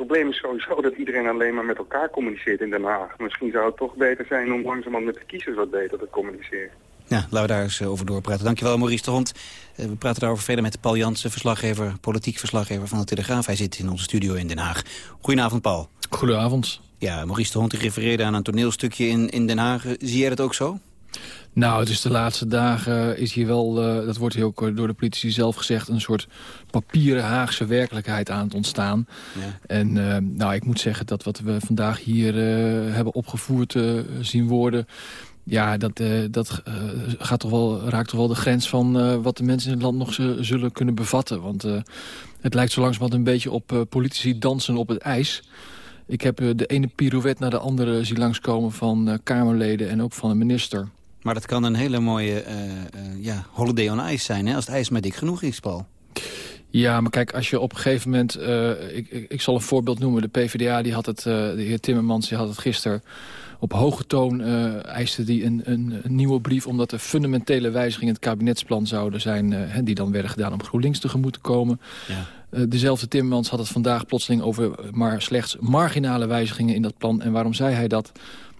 probleem is sowieso dat iedereen alleen maar met elkaar communiceert in Den Haag. Misschien zou het toch beter zijn om langzamerhand met de kiezers wat beter te communiceren. Ja, laten we daar eens eh, over doorpraten. Dankjewel Maurice de Hond. Eh, we praten daarover verder met Paul Jansen, verslaggever, politiek verslaggever van de Telegraaf. Hij zit in onze studio in Den Haag. Goedenavond Paul. Goedenavond. Ja, Maurice de Hond refereerde aan een toneelstukje in, in Den Haag. Zie jij dat ook zo? Nou, het is de laatste dagen is hier wel, uh, dat wordt hier ook eh, door de politici zelf gezegd... een soort papieren Haagse werkelijkheid aan het ontstaan. Ja. En uh, nou, ik moet zeggen dat wat we vandaag hier hebben opgevoerd zien worden... Ja, dat, dat gaat toch wel, raakt toch wel de grens van wat de mensen in het land nog zullen kunnen bevatten. Want het lijkt zo langzamerhand een beetje op politici dansen op het ijs... Ik heb de ene pirouette naar de andere zien langskomen van Kamerleden en ook van de minister. Maar dat kan een hele mooie uh, uh, ja, holiday on ice zijn, hè? als het ijs maar dik genoeg is, Paul. Ja, maar kijk, als je op een gegeven moment... Uh, ik, ik, ik, zal een voorbeeld noemen. De PvdA, die had het, de heer Timmermans, die had het gisteren op hoge toon eiste die een, een, een, nieuwe brief... omdat er fundamentele wijzigingen in het kabinetsplan zouden zijn... die dan werden gedaan om GroenLinks tegemoet te komen. Ja. dezelfde Timmermans had het vandaag plotseling over maar slechts marginale wijzigingen in dat plan. En waarom zei hij dat?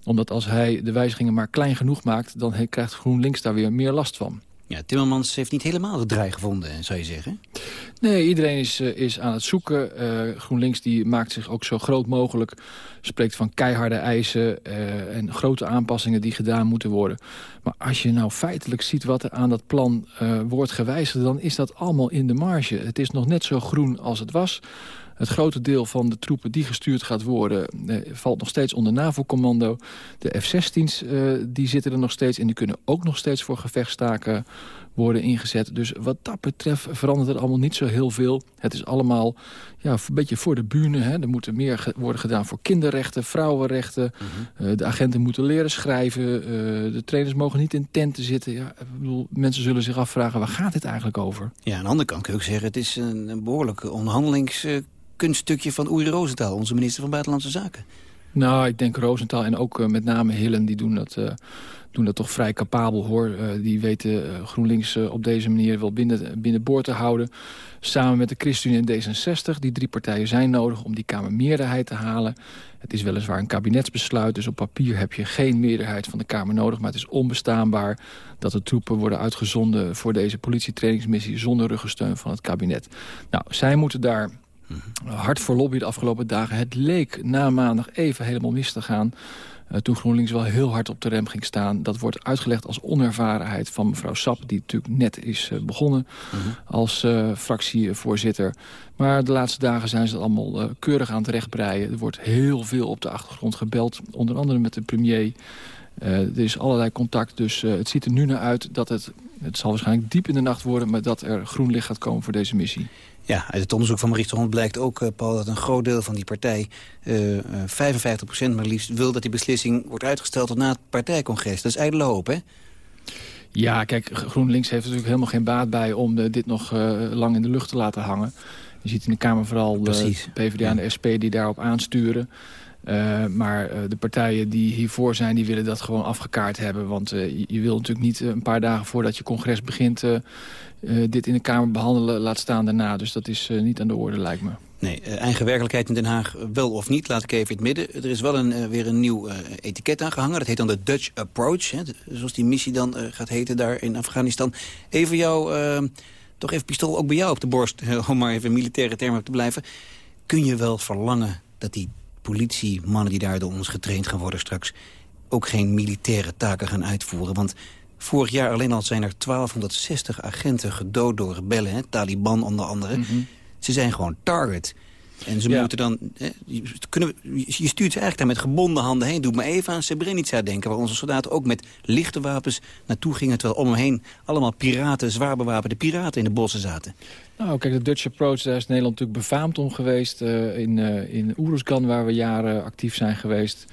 Omdat als hij de wijzigingen maar klein genoeg maakt... dan krijgt GroenLinks daar weer meer last van. Ja, Timmermans heeft niet helemaal de draai gevonden, zou je zeggen? Nee, iedereen is, eh, is aan het zoeken. Uh, GroenLinks die maakt zich ook zo groot mogelijk. Spreekt van keiharde eisen uh, en grote aanpassingen die gedaan moeten worden. Maar als je nou feitelijk ziet wat er aan dat plan wordt gewijzigd... dan is dat allemaal in de marge. Het is nog net zo groen als het was. Het grote deel van de troepen die gestuurd gaat worden... Eh, valt nog steeds onder NAVO-commando. De F-16's eh, die zitten er nog steeds... en die kunnen ook nog steeds voor gevechtstaken worden ingezet. Dus wat dat betreft verandert er allemaal niet zo heel veel. Het is allemaal ja, een beetje voor de bühne. Hè. Er moet meer worden gedaan voor kinderrechten, vrouwenrechten. Mhm. Eh, de agenten moeten leren schrijven. de trainers mogen niet in tenten zitten. Ja, ik bedoel, mensen zullen zich afvragen, waar gaat dit eigenlijk over? Ja, aan de andere kant kun je ook zeggen... het is een, een behoorlijke onderhandelings kunststukje van Uri Rosenthal, onze minister van Buitenlandse Zaken. Nou, ik denk Rosenthal en ook uh, met name Hillen, die doen dat, uh, doen dat toch vrij capabel hoor. Uh, die weten GroenLinks op deze manier wel binnen, binnenboord te houden. Samen met de ChristenUnie en D66. Die drie partijen zijn nodig om die Kamermeerderheid te halen. Het is weliswaar een kabinetsbesluit, dus op papier heb je geen meerderheid van de Kamer nodig. Maar het is onbestaanbaar dat de troepen worden uitgezonden voor deze politietrainingsmissie zonder ruggensteun van het kabinet. Nou, zij moeten daar hard voor lobby de afgelopen dagen. Het leek na maandag even helemaal mis te gaan. Uh, toen GroenLinks wel heel hard op de rem ging staan. Dat wordt uitgelegd als onervarenheid van mevrouw Sap... die natuurlijk net is uh, begonnen uh mhm. -huh. als uh, fractievoorzitter. Maar de laatste dagen zijn ze het allemaal keurig aan het rechtbreien. Er wordt heel veel op de achtergrond gebeld. Onder andere met de premier. er is allerlei contact, dus het ziet er nu naar uit dat het... het zal waarschijnlijk diep in de nacht worden... maar dat er groen licht gaat komen voor deze missie. Ja, uit het onderzoek van Maurice de Hond blijkt ook, uh, Paul... dat een groot deel van die partij, uh, 55% maar liefst... wil dat die beslissing wordt uitgesteld tot na het partijcongres. Dat is ijdele hoop, hè? Ja, kijk, GroenLinks heeft natuurlijk helemaal geen baat bij... om dit nog uh, lang in de lucht te laten hangen. Je ziet in de Kamer vooral de PvdA en de SP die daarop aansturen... Uh, maar uh, de partijen die hiervoor zijn, die willen dat gewoon afgekaart hebben. Want uh, je, je wil natuurlijk niet een paar dagen voordat je congres begint... dit in de Kamer behandelen, laat staan daarna. Dus dat is niet aan de orde, lijkt me. Nee, eigen werkelijkheid in Den Haag wel of niet, laat ik even in het midden. Er is wel een, weer een nieuw etiket aangehangen. Dat heet dan de Dutch Approach, hè, zoals die missie dan gaat heten daar in Afghanistan. Even jou, toch even pistool ook bij jou op de borst, om maar even militaire termen te blijven. Kun je wel verlangen dat die politiemannen die daar door ons getraind gaan worden straks... ook geen militaire taken gaan uitvoeren. Want Vorig jaar alleen al zijn er 1260 agenten gedood door rebellen, hè, Taliban onder andere. Mhm. Ze zijn gewoon target. En ze Ja. moeten dan... Hè, je, kunnen, je stuurt ze eigenlijk daar met gebonden handen heen. Doe me even aan Srebrenica denken... waar onze soldaten ook met lichte wapens naartoe gingen... terwijl om hem heen allemaal piraten, zwaar bewapende piraten in de bossen zaten. Nou, kijk, de Dutch Approach, daar is Nederland natuurlijk befaamd om geweest. eh, in, eh in Oeruzgan, waar we jaren actief zijn geweest.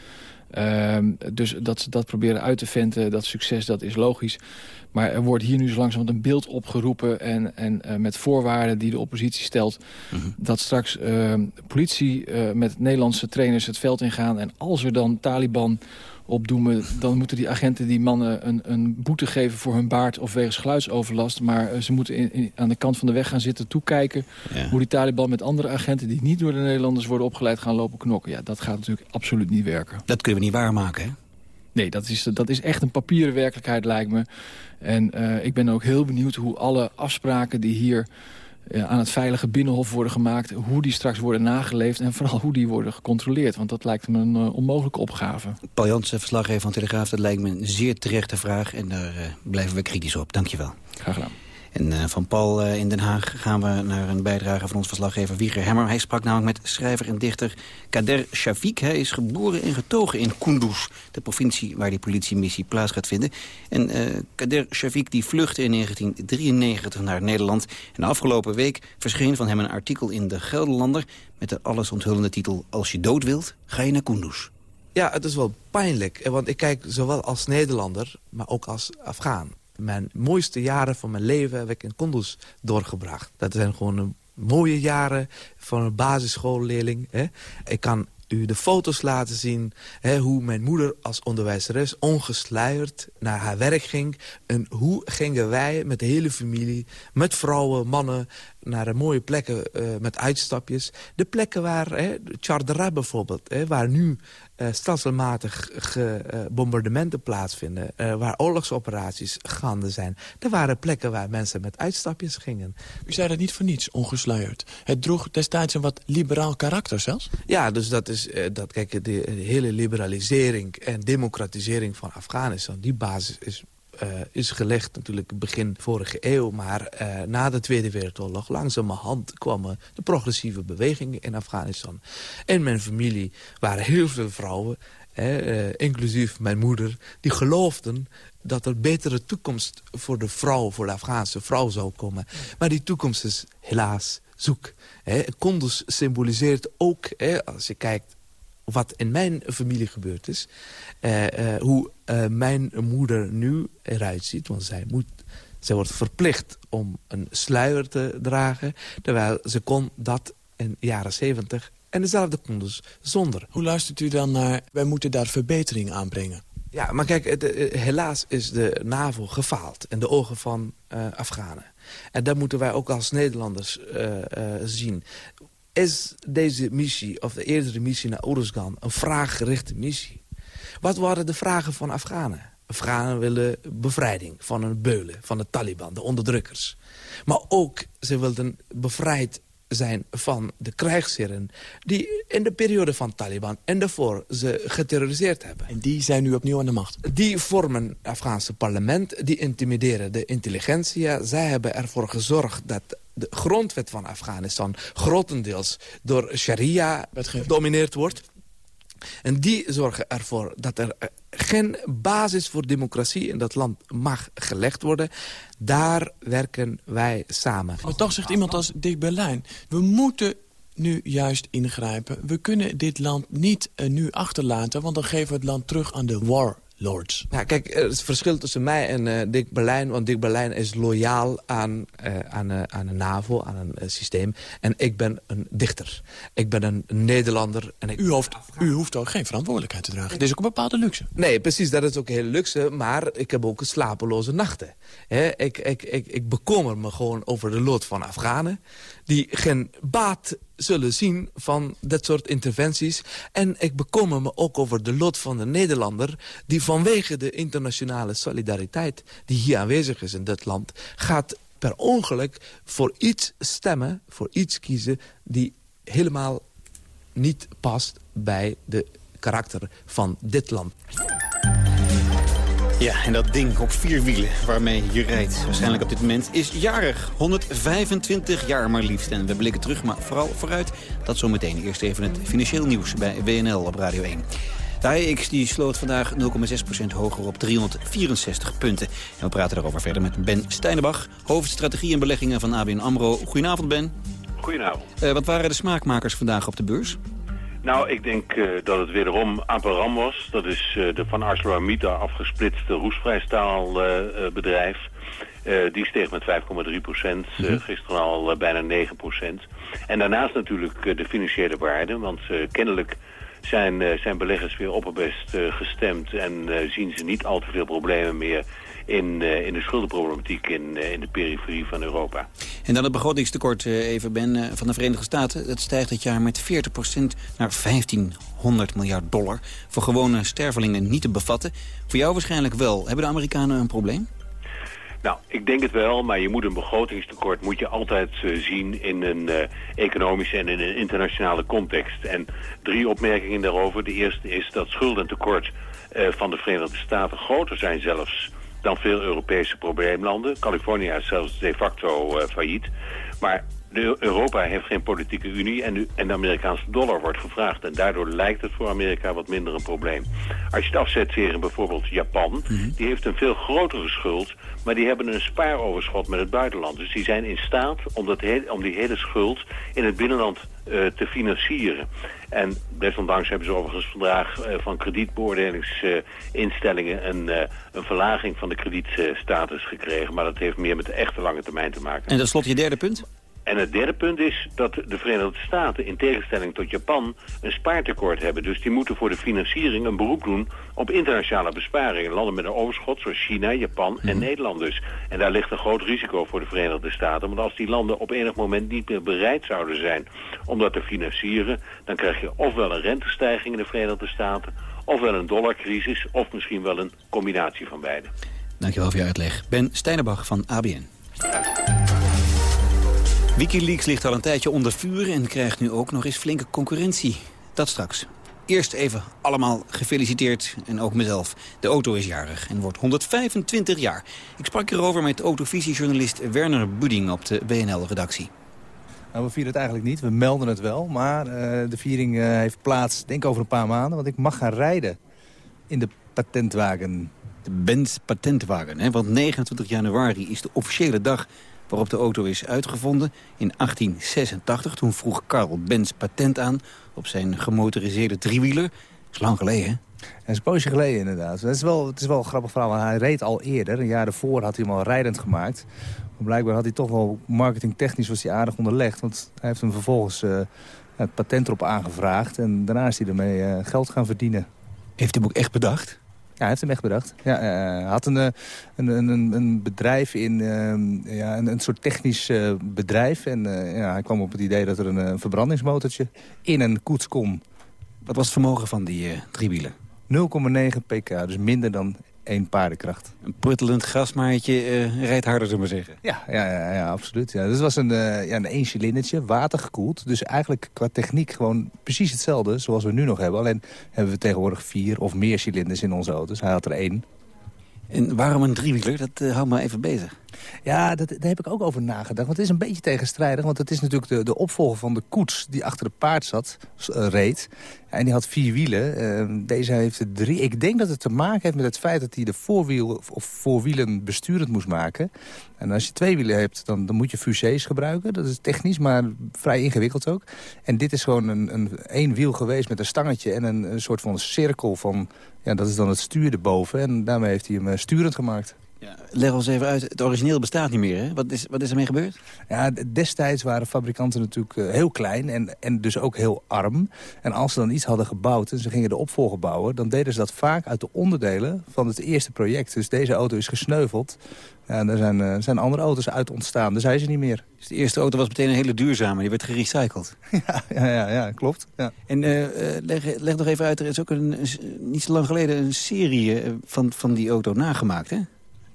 Ehm, dus dat ze dat proberen uit te venten, dat succes, dat is logisch. Maar er wordt hier nu zo langzamerhand een beeld opgeroepen... en, en eh, met voorwaarden die de oppositie stelt... dat straks ehm, politie eh, met Nederlandse trainers het veld ingaan... en als er dan Taliban opdoemen... dan moeten die agenten die mannen een, een boete geven voor hun baard... of wegens geluidsoverlast. Maar eh, ze moeten in, in- aan de kant van de weg gaan zitten toekijken... Ja. hoe die Taliban met andere agenten... die niet door de Nederlanders worden opgeleid gaan lopen knokken. Ja, dat gaat natuurlijk absoluut niet werken. Dat kunnen we niet waarmaken, hè? Nee, dat is, dat is echt een papieren werkelijkheid, lijkt me. En eh, ik ben ook heel benieuwd hoe alle afspraken die hier aan het veilige Binnenhof worden gemaakt... hoe die straks worden nageleefd en vooral hoe die worden gecontroleerd. Want dat lijkt me een eh, onmogelijke opgave. Paul verslaggever van Telegraaf, dat lijkt me een zeer terechte vraag. En daar eh, blijven we kritisch op. Dank je wel. Graag gedaan. En eh, van Paul eh, in Den Haag gaan we naar een bijdrage van ons verslaggever Wieger Hemmer. Hij sprak namelijk met schrijver en dichter Kader Shafiq. Hij is geboren en getogen in Kunduz, de provincie waar die politiemissie plaats gaat vinden. En eh, Kader Shafiq die vluchtte in 1993 naar Nederland. En de afgelopen week verscheen van hem een artikel in De Gelderlander... met de alles onthullende titel Als je dood wilt, ga je naar Kunduz. Ja, het is wel pijnlijk. Want ik kijk zowel als Nederlander, maar ook als Afghaan. Mijn mooiste jaren van mijn leven heb ik in Kunduz doorgebracht. Dat zijn gewoon mooie jaren van een basisschoolleerling. Hè. Ik kan u de foto's laten zien hè, hoe mijn moeder als onderwijzeres ongesluierd naar haar werk ging. En hoe gingen wij met de hele familie, met vrouwen, mannen... naar mooie plekken eh, met uitstapjes. De plekken waar, hè, Chardara bijvoorbeeld, hè, waar nu eh, stelselmatig ge, eh, bombardementen plaatsvinden... waar oorlogsoperaties gaande zijn. Er waren plekken waar mensen met uitstapjes gingen. U zei dat niet voor niets, ongesluierd. Het droeg destijds een wat liberaal karakter zelfs. Ja, dus dat is, dat, kijk, de, de hele liberalisering en democratisering van Afghanistan... die basis is, eh, is gelegd natuurlijk begin vorige eeuw. Maar eh, na de Tweede Wereldoorlog langzamerhand kwamen de progressieve bewegingen in Afghanistan. In mijn familie waren heel veel vrouwen, hè, eh, inclusief mijn moeder... die geloofden dat er betere toekomst voor de vrouw, voor de Afghaanse vrouw zou komen. Maar die toekomst is helaas zoek. Hè. Symboliseert ook, hè, als je kijkt wat in mijn familie gebeurd is. hoe eh, mijn moeder nu eruit ziet. Want zij, moet, zij wordt verplicht om een sluier te dragen. Terwijl ze kon dat in de jaren zeventig. En dezelfde kon dus zonder. Hoe luistert u dan naar, wij moeten daar verbetering aanbrengen? Ja, maar kijk, het, eh, helaas is de NAVO gefaald in de ogen van eh, Afghanen. En dat moeten wij ook als Nederlanders zien. Is deze missie, of de eerdere missie naar Oeruzgan, een vraaggerichte missie? Wat waren de vragen van Afghanen? Afghanen willen bevrijding van hun beulen, van de Taliban, de onderdrukkers. Maar ook, ze wilden bevrijd zijn van de krijgsheren... die in de periode van Taliban en daarvoor ze geterroriseerd hebben. En die zijn nu opnieuw aan de macht? Die vormen het Afghaanse parlement, die intimideren de intelligentsia. Zij hebben ervoor gezorgd dat de grondwet van Afghanistan... grotendeels door sharia gedomineerd wordt. En die zorgen ervoor dat er eh, geen basis voor democratie in dat land mag gelegd worden. Daar werken wij samen. Maar toch zegt iemand als Dick Berlijn... we moeten nu juist ingrijpen. We kunnen dit land niet eh, nu achterlaten... want dan geven we het land terug aan de warlords. Ja, kijk, het verschil tussen mij en eh, Dick Berlijn. Want Dick Berlijn is loyaal aan, eh, aan, eh, aan een NAVO, aan een systeem. En ik ben een dichter. Ik ben een Nederlander. En ik... U, hoeft, u hoeft ook geen verantwoordelijkheid te dragen. Het is ook een bepaalde luxe. Nee, precies, dat is ook heel luxe. Maar ik heb ook slapeloze nachten. Ik, ik, ik, ik bekommer me gewoon over de lot van Afghanen... die geen baat zullen zien van dat soort interventies. En ik bekommer me ook over de lot van de Nederlander... die vanwege de internationale solidariteit die hier aanwezig is in dit land... gaat per ongeluk voor iets stemmen, voor iets kiezen... die helemaal niet past bij de karakter van dit land. Ja, en dat ding op vier wielen waarmee je rijdt, waarschijnlijk op dit moment, is jarig. 125 jaar maar liefst. En we blikken terug, maar vooral vooruit. Dat zometeen. Eerst even het financieel nieuws bij WNL op Radio 1. De AEX die sloot vandaag 0,6% hoger op 364 punten. En we praten daarover verder met Ben Steinebach, hoofdstrategie en beleggingen van ABN AMRO. Goedenavond, Ben. Goedenavond. Uh, wat waren de smaakmakers vandaag op de beurs? Nou, ik denk uh, dat het wederom Aperam was. Dat is uh, de van ArcelorMittal afgesplitste roestvrijstaalbedrijf. die steeg met 5,3 procent, -hmm. gisteren al bijna 9 procent. En daarnaast natuurlijk de financiële waarde, want kennelijk zijn, zijn beleggers weer opperbest gestemd en zien ze niet al te veel problemen meer in, in de schuldenproblematiek in, in de periferie van Europa. En dan het begrotingstekort even, Ben, van de Verenigde Staten. Dat stijgt dit jaar met 40% naar 1500 miljard dollar. Voor gewone stervelingen niet te bevatten. Voor jou waarschijnlijk wel. Hebben de Amerikanen een probleem? Nou, ik denk het wel, maar je moet een begrotingstekort moet je altijd uh, zien in een uh, economische en in een internationale context. En drie opmerkingen daarover. De eerste is dat schuldentekort uh, van de Verenigde Staten groter zijn zelfs dan veel Europese probleemlanden. Californië is zelfs de facto failliet. Maar de Europa heeft geen politieke unie en de, en de Amerikaanse dollar wordt gevraagd. En daardoor lijkt het voor Amerika wat minder een probleem. Als je het afzet tegen bijvoorbeeld Japan, mm -hmm. die heeft een veel grotere schuld... maar die hebben een spaaroverschot met het buitenland. Dus die zijn in staat om, dat om die hele schuld in het binnenland uh, te financieren. En desondanks hebben ze overigens vandaag uh, van kredietbeoordelingsinstellingen... Een, een verlaging van de kredietstatus gekregen. Maar dat heeft meer met de echte lange termijn te maken. En dat slot je derde punt? En het derde punt is dat de Verenigde Staten in tegenstelling tot Japan een spaartekort hebben. Dus die moeten voor de financiering een beroep doen op internationale besparingen. Landen met een overschot zoals China, Japan en Nederland dus. En daar ligt een groot risico voor de Verenigde Staten. Want als die landen op enig moment niet meer bereid zouden zijn om dat te financieren... dan krijg je ofwel een rentestijging in de Verenigde Staten... ofwel een dollarcrisis of misschien wel een combinatie van beide. Dankjewel voor je uitleg. Ben Steinerbach van ABN. Wikileaks ligt al een tijdje onder vuur en krijgt nu ook nog eens flinke concurrentie. Dat straks. Eerst even allemaal gefeliciteerd en ook mezelf. De auto is jarig en wordt 125 jaar. Ik sprak hierover met autovisiejournalist Werner Budding op de WNL-redactie. Nou, we vieren het eigenlijk niet. We melden het wel. Maar uh, de viering uh, heeft plaats, denk over een paar maanden. Want ik mag gaan rijden in de patentwagen. De Benz patentwagen, hè? want 29 januari is de officiële dag waarop de auto is uitgevonden. In 1886, toen vroeg Karl Benz patent aan op zijn gemotoriseerde driewieler. Dat is lang geleden, hè? Dat is een poosje geleden inderdaad. Het is wel, het is wel een grappig verhaal, want hij reed al eerder. Een jaar daarvoor had hij hem al rijdend gemaakt. Maar blijkbaar had hij toch wel marketingtechnisch was hij aardig onderlegd. Want hij heeft hem vervolgens uh, het patent erop aangevraagd. En daarna is hij ermee uh, geld gaan verdienen. Heeft hij hem ook echt bedacht? Ja, hij heeft hem echt bedacht. Ja, hij had een, een, een, een bedrijf in, uh, ja, een, een, soort technisch uh, bedrijf. En uh, ja, hij kwam op het idee dat er een, verbrandingsmotortje in een koets kon. Wat was het vermogen van die driewieler? 0,9 pk, dus minder dan één paardenkracht. Een pruttelend grasmaaitje rijdt harder, zullen we zeggen. Ja, ja, ja, ja absoluut. Ja. Dus was een, ja, een eencilindertje, watergekoeld. Dus eigenlijk qua techniek gewoon precies hetzelfde zoals we nu nog hebben. Alleen hebben we tegenwoordig vier of meer cilinders in onze auto's. Hij had er één. En waarom een driewieler? Dat uh, houdt me even bezig. Ja, dat, daar heb ik ook over nagedacht. Want het is een beetje tegenstrijdig. Want het is natuurlijk de, de opvolger van de koets die achter de paard zat, uh, reed. En die had vier wielen. Uh, deze heeft er drie. Ik denk dat het te maken heeft met het feit dat hij de of voorwielen besturend moest maken. En als je twee wielen hebt, dan, dan moet je fusées gebruiken. Dat is technisch, maar vrij ingewikkeld ook. En dit is gewoon een, een één wiel geweest met een stangetje en een, soort van cirkel van... Ja, dat is dan het stuur erboven. En daarmee heeft hij hem uh, sturend gemaakt. Ja, leg ons even uit, het origineel bestaat niet meer, hè? Wat is, wat is ermee gebeurd? Ja, destijds waren fabrikanten natuurlijk uh, heel klein en, en dus ook heel arm. En als ze dan iets hadden gebouwd en ze gingen de opvolger bouwen... dan deden ze dat vaak uit de onderdelen van het eerste project. Dus deze auto is gesneuveld. Ja, en er zijn, uh, zijn andere auto's uit ontstaan, daar zijn ze niet meer. Dus de eerste auto was meteen een hele duurzame, die werd gerecycled. ja, ja, ja, ja, klopt. Ja. En uh, leg, leg nog even uit, er is ook een, niet zo lang geleden een serie van, van die auto nagemaakt, hè?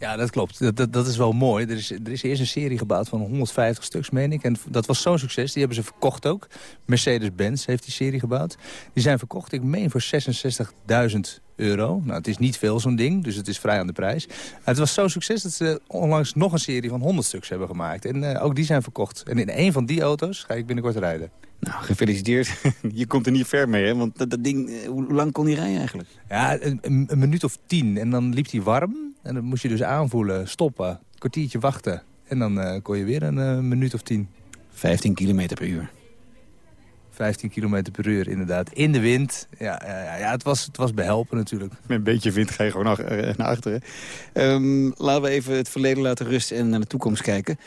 Ja, dat klopt. Dat, dat, is wel mooi. Er is, er is eerst een serie gebouwd van 150 stuks, meen ik. En dat was zo'n succes. Die hebben ze verkocht ook. Mercedes-Benz heeft die serie gebouwd. Die zijn verkocht, ik meen, voor 66.000 euro. Nou, het is niet veel zo'n ding, dus het is vrij aan de prijs. het was zo'n succes dat ze onlangs nog een serie van 100 stuks hebben gemaakt. En ook die zijn verkocht. En in een van die auto's ga ik binnenkort rijden. Nou, gefeliciteerd. Je komt er niet ver mee, hè? Want dat, dat ding, hoe lang kon hij rijden eigenlijk? Ja, een, een, minuut of tien. En dan liep hij warm. En dan moest je dus aanvoelen, stoppen, een kwartiertje wachten. En dan kon je weer een minuut of tien. 15 kilometer per uur. 15 km per uur, inderdaad. In de wind. Ja, ja, ja het, was, het was behelpen natuurlijk. Met een beetje wind ga je gewoon naar, eh, naar achteren. Um, laten we even het verleden laten rusten en naar de toekomst kijken.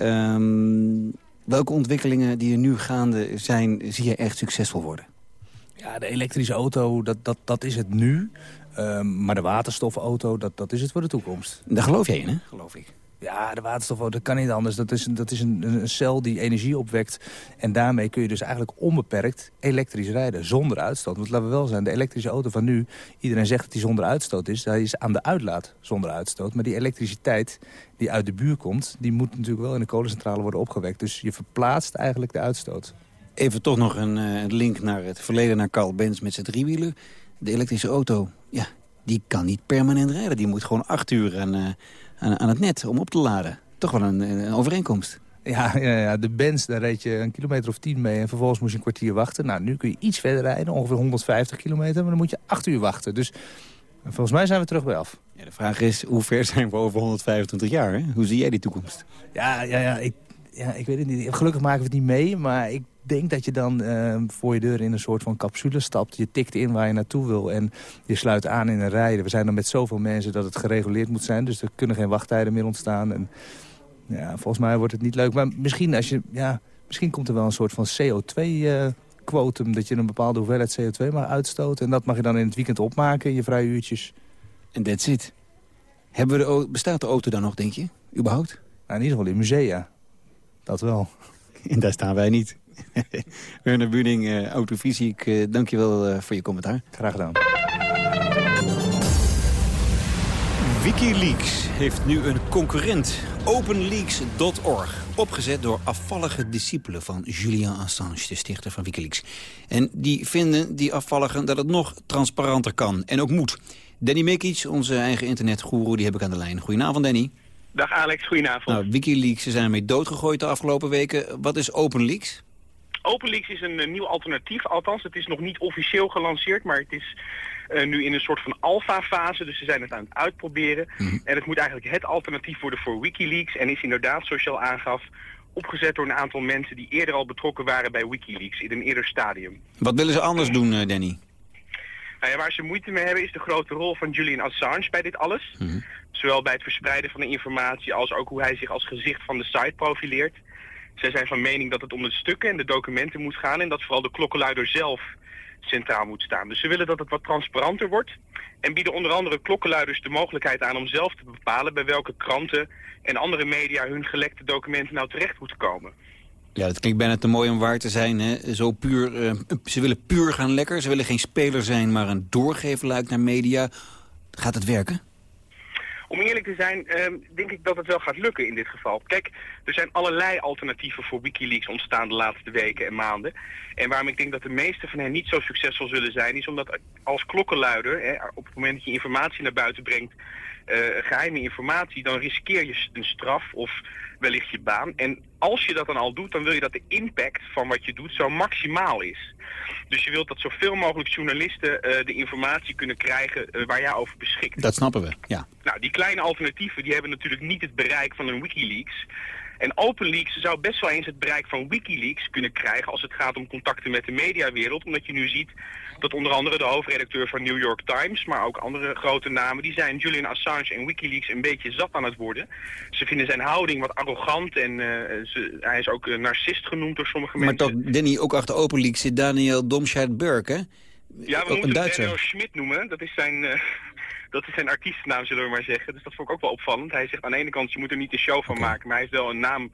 Um, welke ontwikkelingen die er nu gaande zijn, zie je echt succesvol worden? Ja, de elektrische auto, dat, dat, dat is het nu. Um, maar de waterstofauto, dat, dat is het voor de toekomst. Daar geloof jij in, hè? Geloof ik. Ja, de waterstof, dat kan niet anders. Dat is, dat is een, een, cel die energie opwekt. En daarmee kun je dus eigenlijk onbeperkt elektrisch rijden. Zonder uitstoot. Want laten we wel zijn, de elektrische auto van nu... iedereen zegt dat die zonder uitstoot is. Hij is aan de uitlaat zonder uitstoot. Maar die elektriciteit die uit de buur komt... die moet natuurlijk wel in de kolencentrale worden opgewekt. Dus je verplaatst eigenlijk de uitstoot. Even toch nog een uh, link naar het verleden naar Carl Benz met zijn driewielen. De elektrische auto, ja, die kan niet permanent rijden. Die moet gewoon acht uur aan... Uh, aan, aan het net om op te laden. Toch wel een, een overeenkomst. Ja, ja, ja, de Benz, daar reed je een kilometer of tien mee... en vervolgens moest je een kwartier wachten. Nou, nu kun je iets verder rijden, ongeveer 150 kilometer... maar dan moet je acht uur wachten. Dus volgens mij zijn we terug bij af. Ja, de vraag is, hoe ver zijn we over 125 jaar? Hè? Hoe zie jij die toekomst? Ja, ja, ja, ik, ja, ik weet het niet. Gelukkig maken we het niet mee, maar ik denk dat je dan uh, voor je deur in een soort van capsule stapt. Je tikt in waar je naartoe wil en je sluit aan in een rijden. We zijn dan met zoveel mensen dat het gereguleerd moet zijn. Dus er kunnen geen wachttijden meer ontstaan. En, ja, volgens mij wordt het niet leuk. Maar misschien, als je, ja, misschien komt er wel een soort van CO2-quotum... Uh, dat je een bepaalde hoeveelheid CO2 mag uitstoten. En dat mag je dan in het weekend opmaken in je vrije uurtjes. En that's it. Hebben we de, bestaat de auto dan nog, denk je? Überhaupt? Nou, in ieder geval in musea. Dat wel. En daar staan wij niet. Werner Buning, uh, Autovisie, ik uh, dank je wel uh, voor je commentaar. Graag gedaan. Wikileaks heeft nu een concurrent, openleaks.org. Opgezet door afvallige discipelen van Julian Assange, de stichter van Wikileaks. En die vinden, die afvalligen, dat het nog transparanter kan en ook moet. Danny Mekic, onze eigen internetgoeroe, die heb ik aan de lijn. Goedenavond, Danny. Dag Alex, goedenavond. Nou, Wikileaks zijn ermee doodgegooid de afgelopen weken. Wat is OpenLeaks? OpenLeaks is een, een nieuw alternatief, althans het is nog niet officieel gelanceerd, maar het is uh, nu in een soort van alpha-fase, dus ze zijn het aan het uitproberen. Mhm. En het moet eigenlijk het alternatief worden voor Wikileaks en is inderdaad, zoals je al aangaf, opgezet door een aantal mensen die eerder al betrokken waren bij Wikileaks in een eerder stadium. Wat willen ze anders doen, uh, Danny? Nou ja, waar ze moeite mee hebben is de grote rol van Julian Assange bij dit alles. Mhm. Zowel bij het verspreiden van de informatie als ook hoe hij zich als gezicht van de site profileert. Zij zijn van mening dat het om de stukken en de documenten moet gaan... en dat vooral de klokkenluider zelf centraal moet staan. Dus ze willen dat het wat transparanter wordt... en bieden onder andere klokkenluiders de mogelijkheid aan om zelf te bepalen... bij welke kranten en andere media hun gelekte documenten nou terecht moeten komen. Ja, dat klinkt bijna te mooi om waar te zijn. Hè? Zo puur, uh, ze willen puur gaan lekker. Ze willen geen speler zijn, maar een doorgeefluik naar media. Gaat het werken? Om eerlijk te zijn, ehm, denk ik dat het wel gaat lukken in dit geval. Kijk, er zijn allerlei alternatieven voor Wikileaks ontstaan de laatste weken en maanden. En waarom ik denk dat de meeste van hen niet zo succesvol zullen zijn... is omdat als klokkenluider, hè, op het moment dat je informatie naar buiten brengt... Uh, geheime informatie, dan riskeer je een straf of wellicht je baan. En als je dat dan al doet, dan wil je dat de impact van wat je doet zo maximaal is. Dus je wilt dat zoveel mogelijk journalisten uh, de informatie kunnen krijgen uh, waar jij over beschikt. Dat snappen we, ja. Nou, die kleine alternatieven die hebben natuurlijk niet het bereik van een Wikileaks. En OpenLeaks zou best wel eens het bereik van Wikileaks kunnen krijgen als het gaat om contacten met de mediawereld. Omdat je nu ziet dat onder andere de hoofdredacteur van New York Times, maar ook andere grote namen, die zijn Julian Assange en Wikileaks een beetje zat aan het worden. Ze vinden zijn houding wat arrogant en uh, ze, hij is ook een narcist genoemd door sommige maar mensen. Maar toch, Danny, ook achter OpenLeaks zit Daniel Domscheit-Berg, hè? Ja, we moeten Daniel Schmidt noemen. Dat is zijn... Uh, dat is zijn artiestennaam, zullen we maar zeggen. Dus dat vond ik ook wel opvallend. Hij zegt aan de ene kant, je moet er niet een show van okay. maken, maar hij heeft wel een naam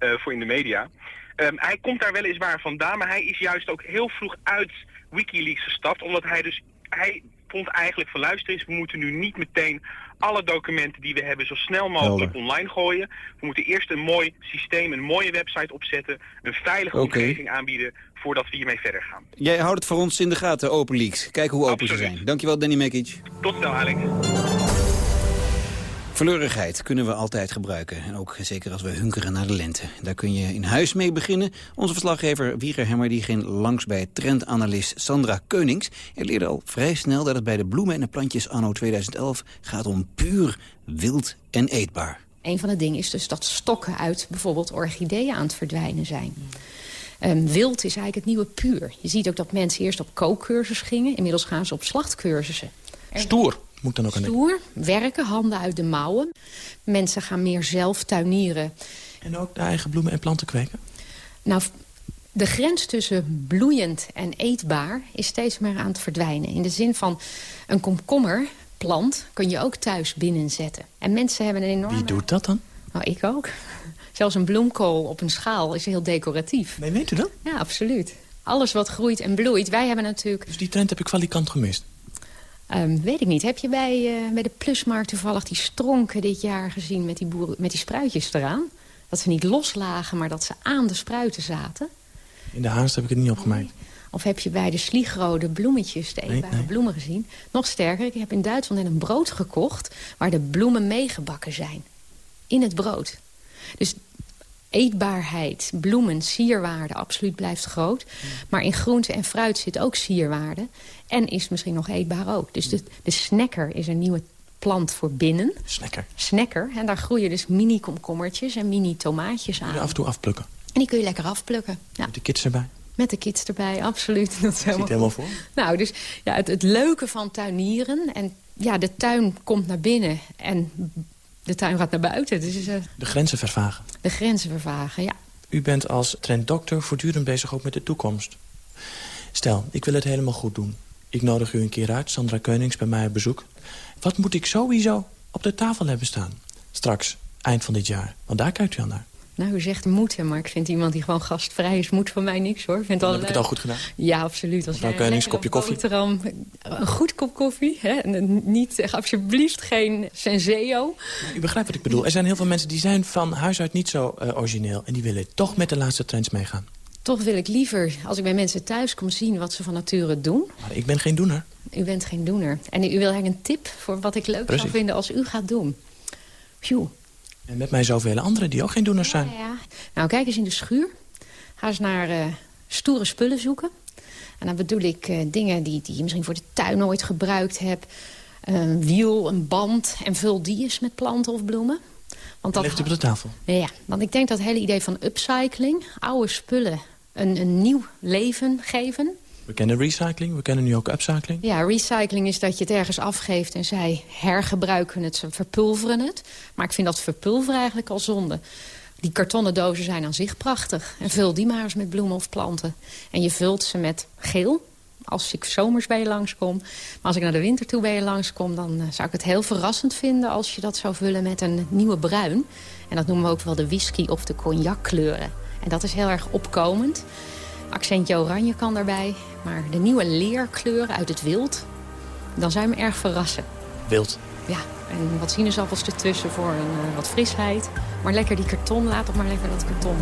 uh, voor in de media. Um, hij komt daar weliswaar vandaan, maar hij is juist ook heel vroeg uit Wikileaks gestapt, omdat hij dus... Hij vond eigenlijk van luister eens, we moeten nu niet meteen alle documenten die we hebben zo snel mogelijk online gooien. We moeten eerst een mooi systeem, een mooie website opzetten, een veilige omgeving aanbieden voordat we hiermee verder gaan. Jij houdt het voor ons in de gaten, Open Leaks. Kijk hoe open ze zijn. Dankjewel, Danny Mekic. Tot snel, Alex. Verleurigheid kunnen we altijd gebruiken. En ook zeker als we hunkeren naar de lente. Daar kun je in huis mee beginnen. Onze verslaggever Wieger Hemmer die ging langs bij trendanalist Sandra Keunings. En leerde al vrij snel dat het bij de bloemen en de plantjes anno 2011 gaat om puur wild en eetbaar. Een van de dingen is dus dat stokken uit bijvoorbeeld orchideeën aan het verdwijnen zijn. Ehm, wild is eigenlijk het nieuwe puur. Je ziet ook dat mensen eerst op kookcursus gingen. Inmiddels gaan ze op slachtcursussen. Stoer, moet dan ook aan denken. Stoer, werken, handen uit de mouwen. Mensen gaan meer zelf tuinieren. En ook de eigen bloemen en planten kweken? Nou, de grens tussen bloeiend en eetbaar is steeds meer aan het verdwijnen. In de zin van een komkommerplant kun je ook thuis binnenzetten. En mensen hebben een enorme... Wie doet dat dan? Nou, ik ook. Zelfs een bloemkool op een schaal is heel decoratief. Nee, weet u dat? Ja, absoluut. Alles wat groeit en bloeit. Wij hebben natuurlijk... Dus die trend heb ik valikant gemist? Ehm, weet ik niet. Heb je bij, eh, bij de Plusmarkt toevallig die stronken dit jaar gezien... met die, boeren, met die spruitjes eraan? Dat ze niet los lagen, maar dat ze aan de spruiten zaten. In de haast heb ik het niet opgemerkt. Of heb je bij de sliegrode bloemetjes, de eetbare nee. bloemen gezien? Nog sterker, ik heb in Duitsland net een brood gekocht... waar de bloemen meegebakken zijn. In het brood. Dus eetbaarheid, bloemen, sierwaarde absoluut blijft groot. Maar in groente en fruit zit ook sierwaarde. En is misschien nog eetbaar ook. Dus de, de snacker is een nieuwe plant voor binnen. Snacker. Snacker. En daar groeien dus mini komkommertjes en mini tomaatjes aan. Kun je af en toe afplukken? En die kun je lekker afplukken. Ja. Met de kids erbij? Met de kids erbij, absoluut. Dat is Ziet helemaal voor? Nou, dus ja, het, het leuke van tuinieren. En ja, de tuin komt naar binnen en de tuin gaat naar buiten. Dus eh, De grenzen vervagen. de grenzen vervagen, ja. U bent als trenddokter voortdurend bezig ook met de toekomst. Stel, ik wil het helemaal goed doen. Ik nodig u een keer uit, Sandra Keunings, bij mij op bezoek. Wat moet ik sowieso op de tafel hebben staan? Straks, eind van dit jaar. Want daar kijkt u al naar. Nou, u zegt moeten, maar ik vind iemand die gewoon gastvrij is... moet voor mij niks, hoor. Vind Dan al, heb ik het eh, al goed gedaan. Ja, absoluut. Als Mevrouw jij Keunings, een kopje koffie? boterham, een goed kop koffie. Hè? En niet, zeg, alsjeblieft geen senseo. U begrijpt wat ik bedoel. Er zijn heel veel mensen die zijn van huis uit niet zo eh, origineel. En die willen toch met de laatste trends meegaan. Toch wil ik liever, als ik bij mensen thuis kom, zien wat ze van nature doen. Maar ik ben geen doener. U bent geen doener. En u wil eigenlijk een tip voor wat ik leuk Precies. zou vinden als u gaat doen. Phew. En met mij zoveel anderen die ook geen doeners zijn. Ja. Nou, kijk eens in de schuur. Ga eens naar eh, stoere spullen zoeken. En dan bedoel ik eh, dingen die, die je misschien voor de tuin ooit gebruikt hebt. Een wiel, een band. En vul die eens met planten of bloemen. Want dat Legt u op de tafel. Ja, want ik denk dat het hele idee van upcycling... oude spullen een, een nieuw leven geven... We kennen recycling, we kennen nu ook upcycling. Ja, recycling is dat je het ergens afgeeft en zij hergebruiken het, ze verpulveren het. Maar ik vind dat verpulveren eigenlijk al zonde. Die kartonnen dozen zijn aan zich prachtig. En vul die maar eens met bloemen of planten. En je vult ze met geel, als ik zomers bij je langskom. Maar als ik naar de winter toe bij je langskom... dan eh, zou ik het heel verrassend vinden als je dat zou vullen met een nieuwe bruin. En dat noemen we ook wel de whisky of de cognac kleuren. En dat is heel erg opkomend. Accentje oranje kan daarbij. Maar de nieuwe leerkleuren uit het wild, dan zou je me erg verrassen. Wild. Ja, en wat sinaasappels ertussen voor een, eh, wat frisheid. Maar lekker die karton, laat toch maar lekker dat karton.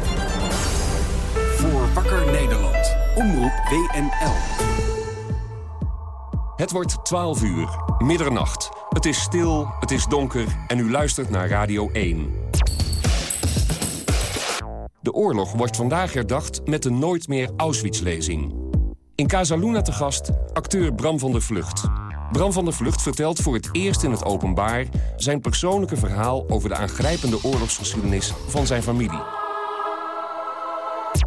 Voor Wakker Nederland. Omroep WNL. Het wordt 12 uur, middernacht. Het is stil, het is donker en u luistert naar Radio 1. De oorlog wordt vandaag herdacht met de Nooit meer Auschwitz-lezing. In Casaluna te gast acteur Bram van der Vlucht. Bram van der Vlucht vertelt voor het eerst in het openbaar... zijn persoonlijke verhaal over de aangrijpende oorlogsgeschiedenis van zijn familie.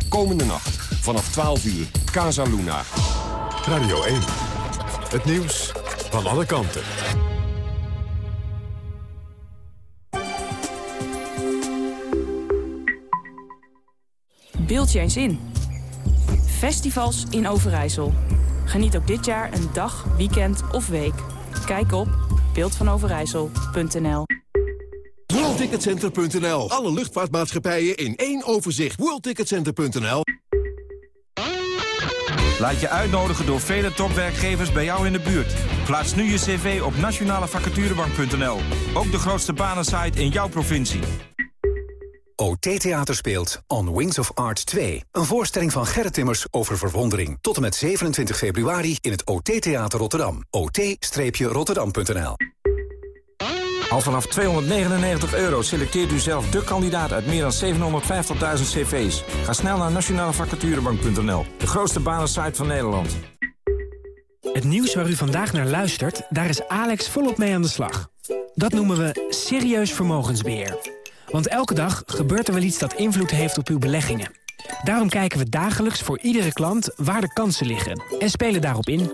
Komende nacht, vanaf 12 uur, Casa Luna. Radio 1. Het nieuws van alle kanten. Beeld je eens in. Festivals in Overijssel. Geniet ook dit jaar een dag, weekend of week. Kijk op beeldvanoverijssel.nl WorldTicketCenter.nl. Alle luchtvaartmaatschappijen in één overzicht. WorldTicketCenter.nl. Laat je uitnodigen door vele topwerkgevers bij jou in de buurt. Plaats nu je cv op nationalevacaturebank.nl. Ook de grootste banensite in jouw provincie. OT Theater speelt On Wings of Art 2. Een voorstelling van Gerrit Timmers over verwondering. Tot en met 27 februari in het OT Theater Rotterdam. ot-rotterdam.nl Al vanaf 299 euro selecteert u zelf de kandidaat uit meer dan 750.000 cv's. Ga snel naar nationalevacaturebank.nl. De grootste banensite van Nederland. Het nieuws waar u vandaag naar luistert, daar is Alex volop mee aan de slag. Dat noemen we serieus vermogensbeheer. Want elke dag gebeurt er wel iets dat invloed heeft op uw beleggingen. Daarom kijken we dagelijks voor iedere klant waar de kansen liggen en spelen daarop in.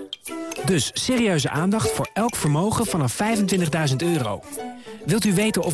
Dus serieuze aandacht voor elk vermogen vanaf 25.000 euro. Wilt u weten of de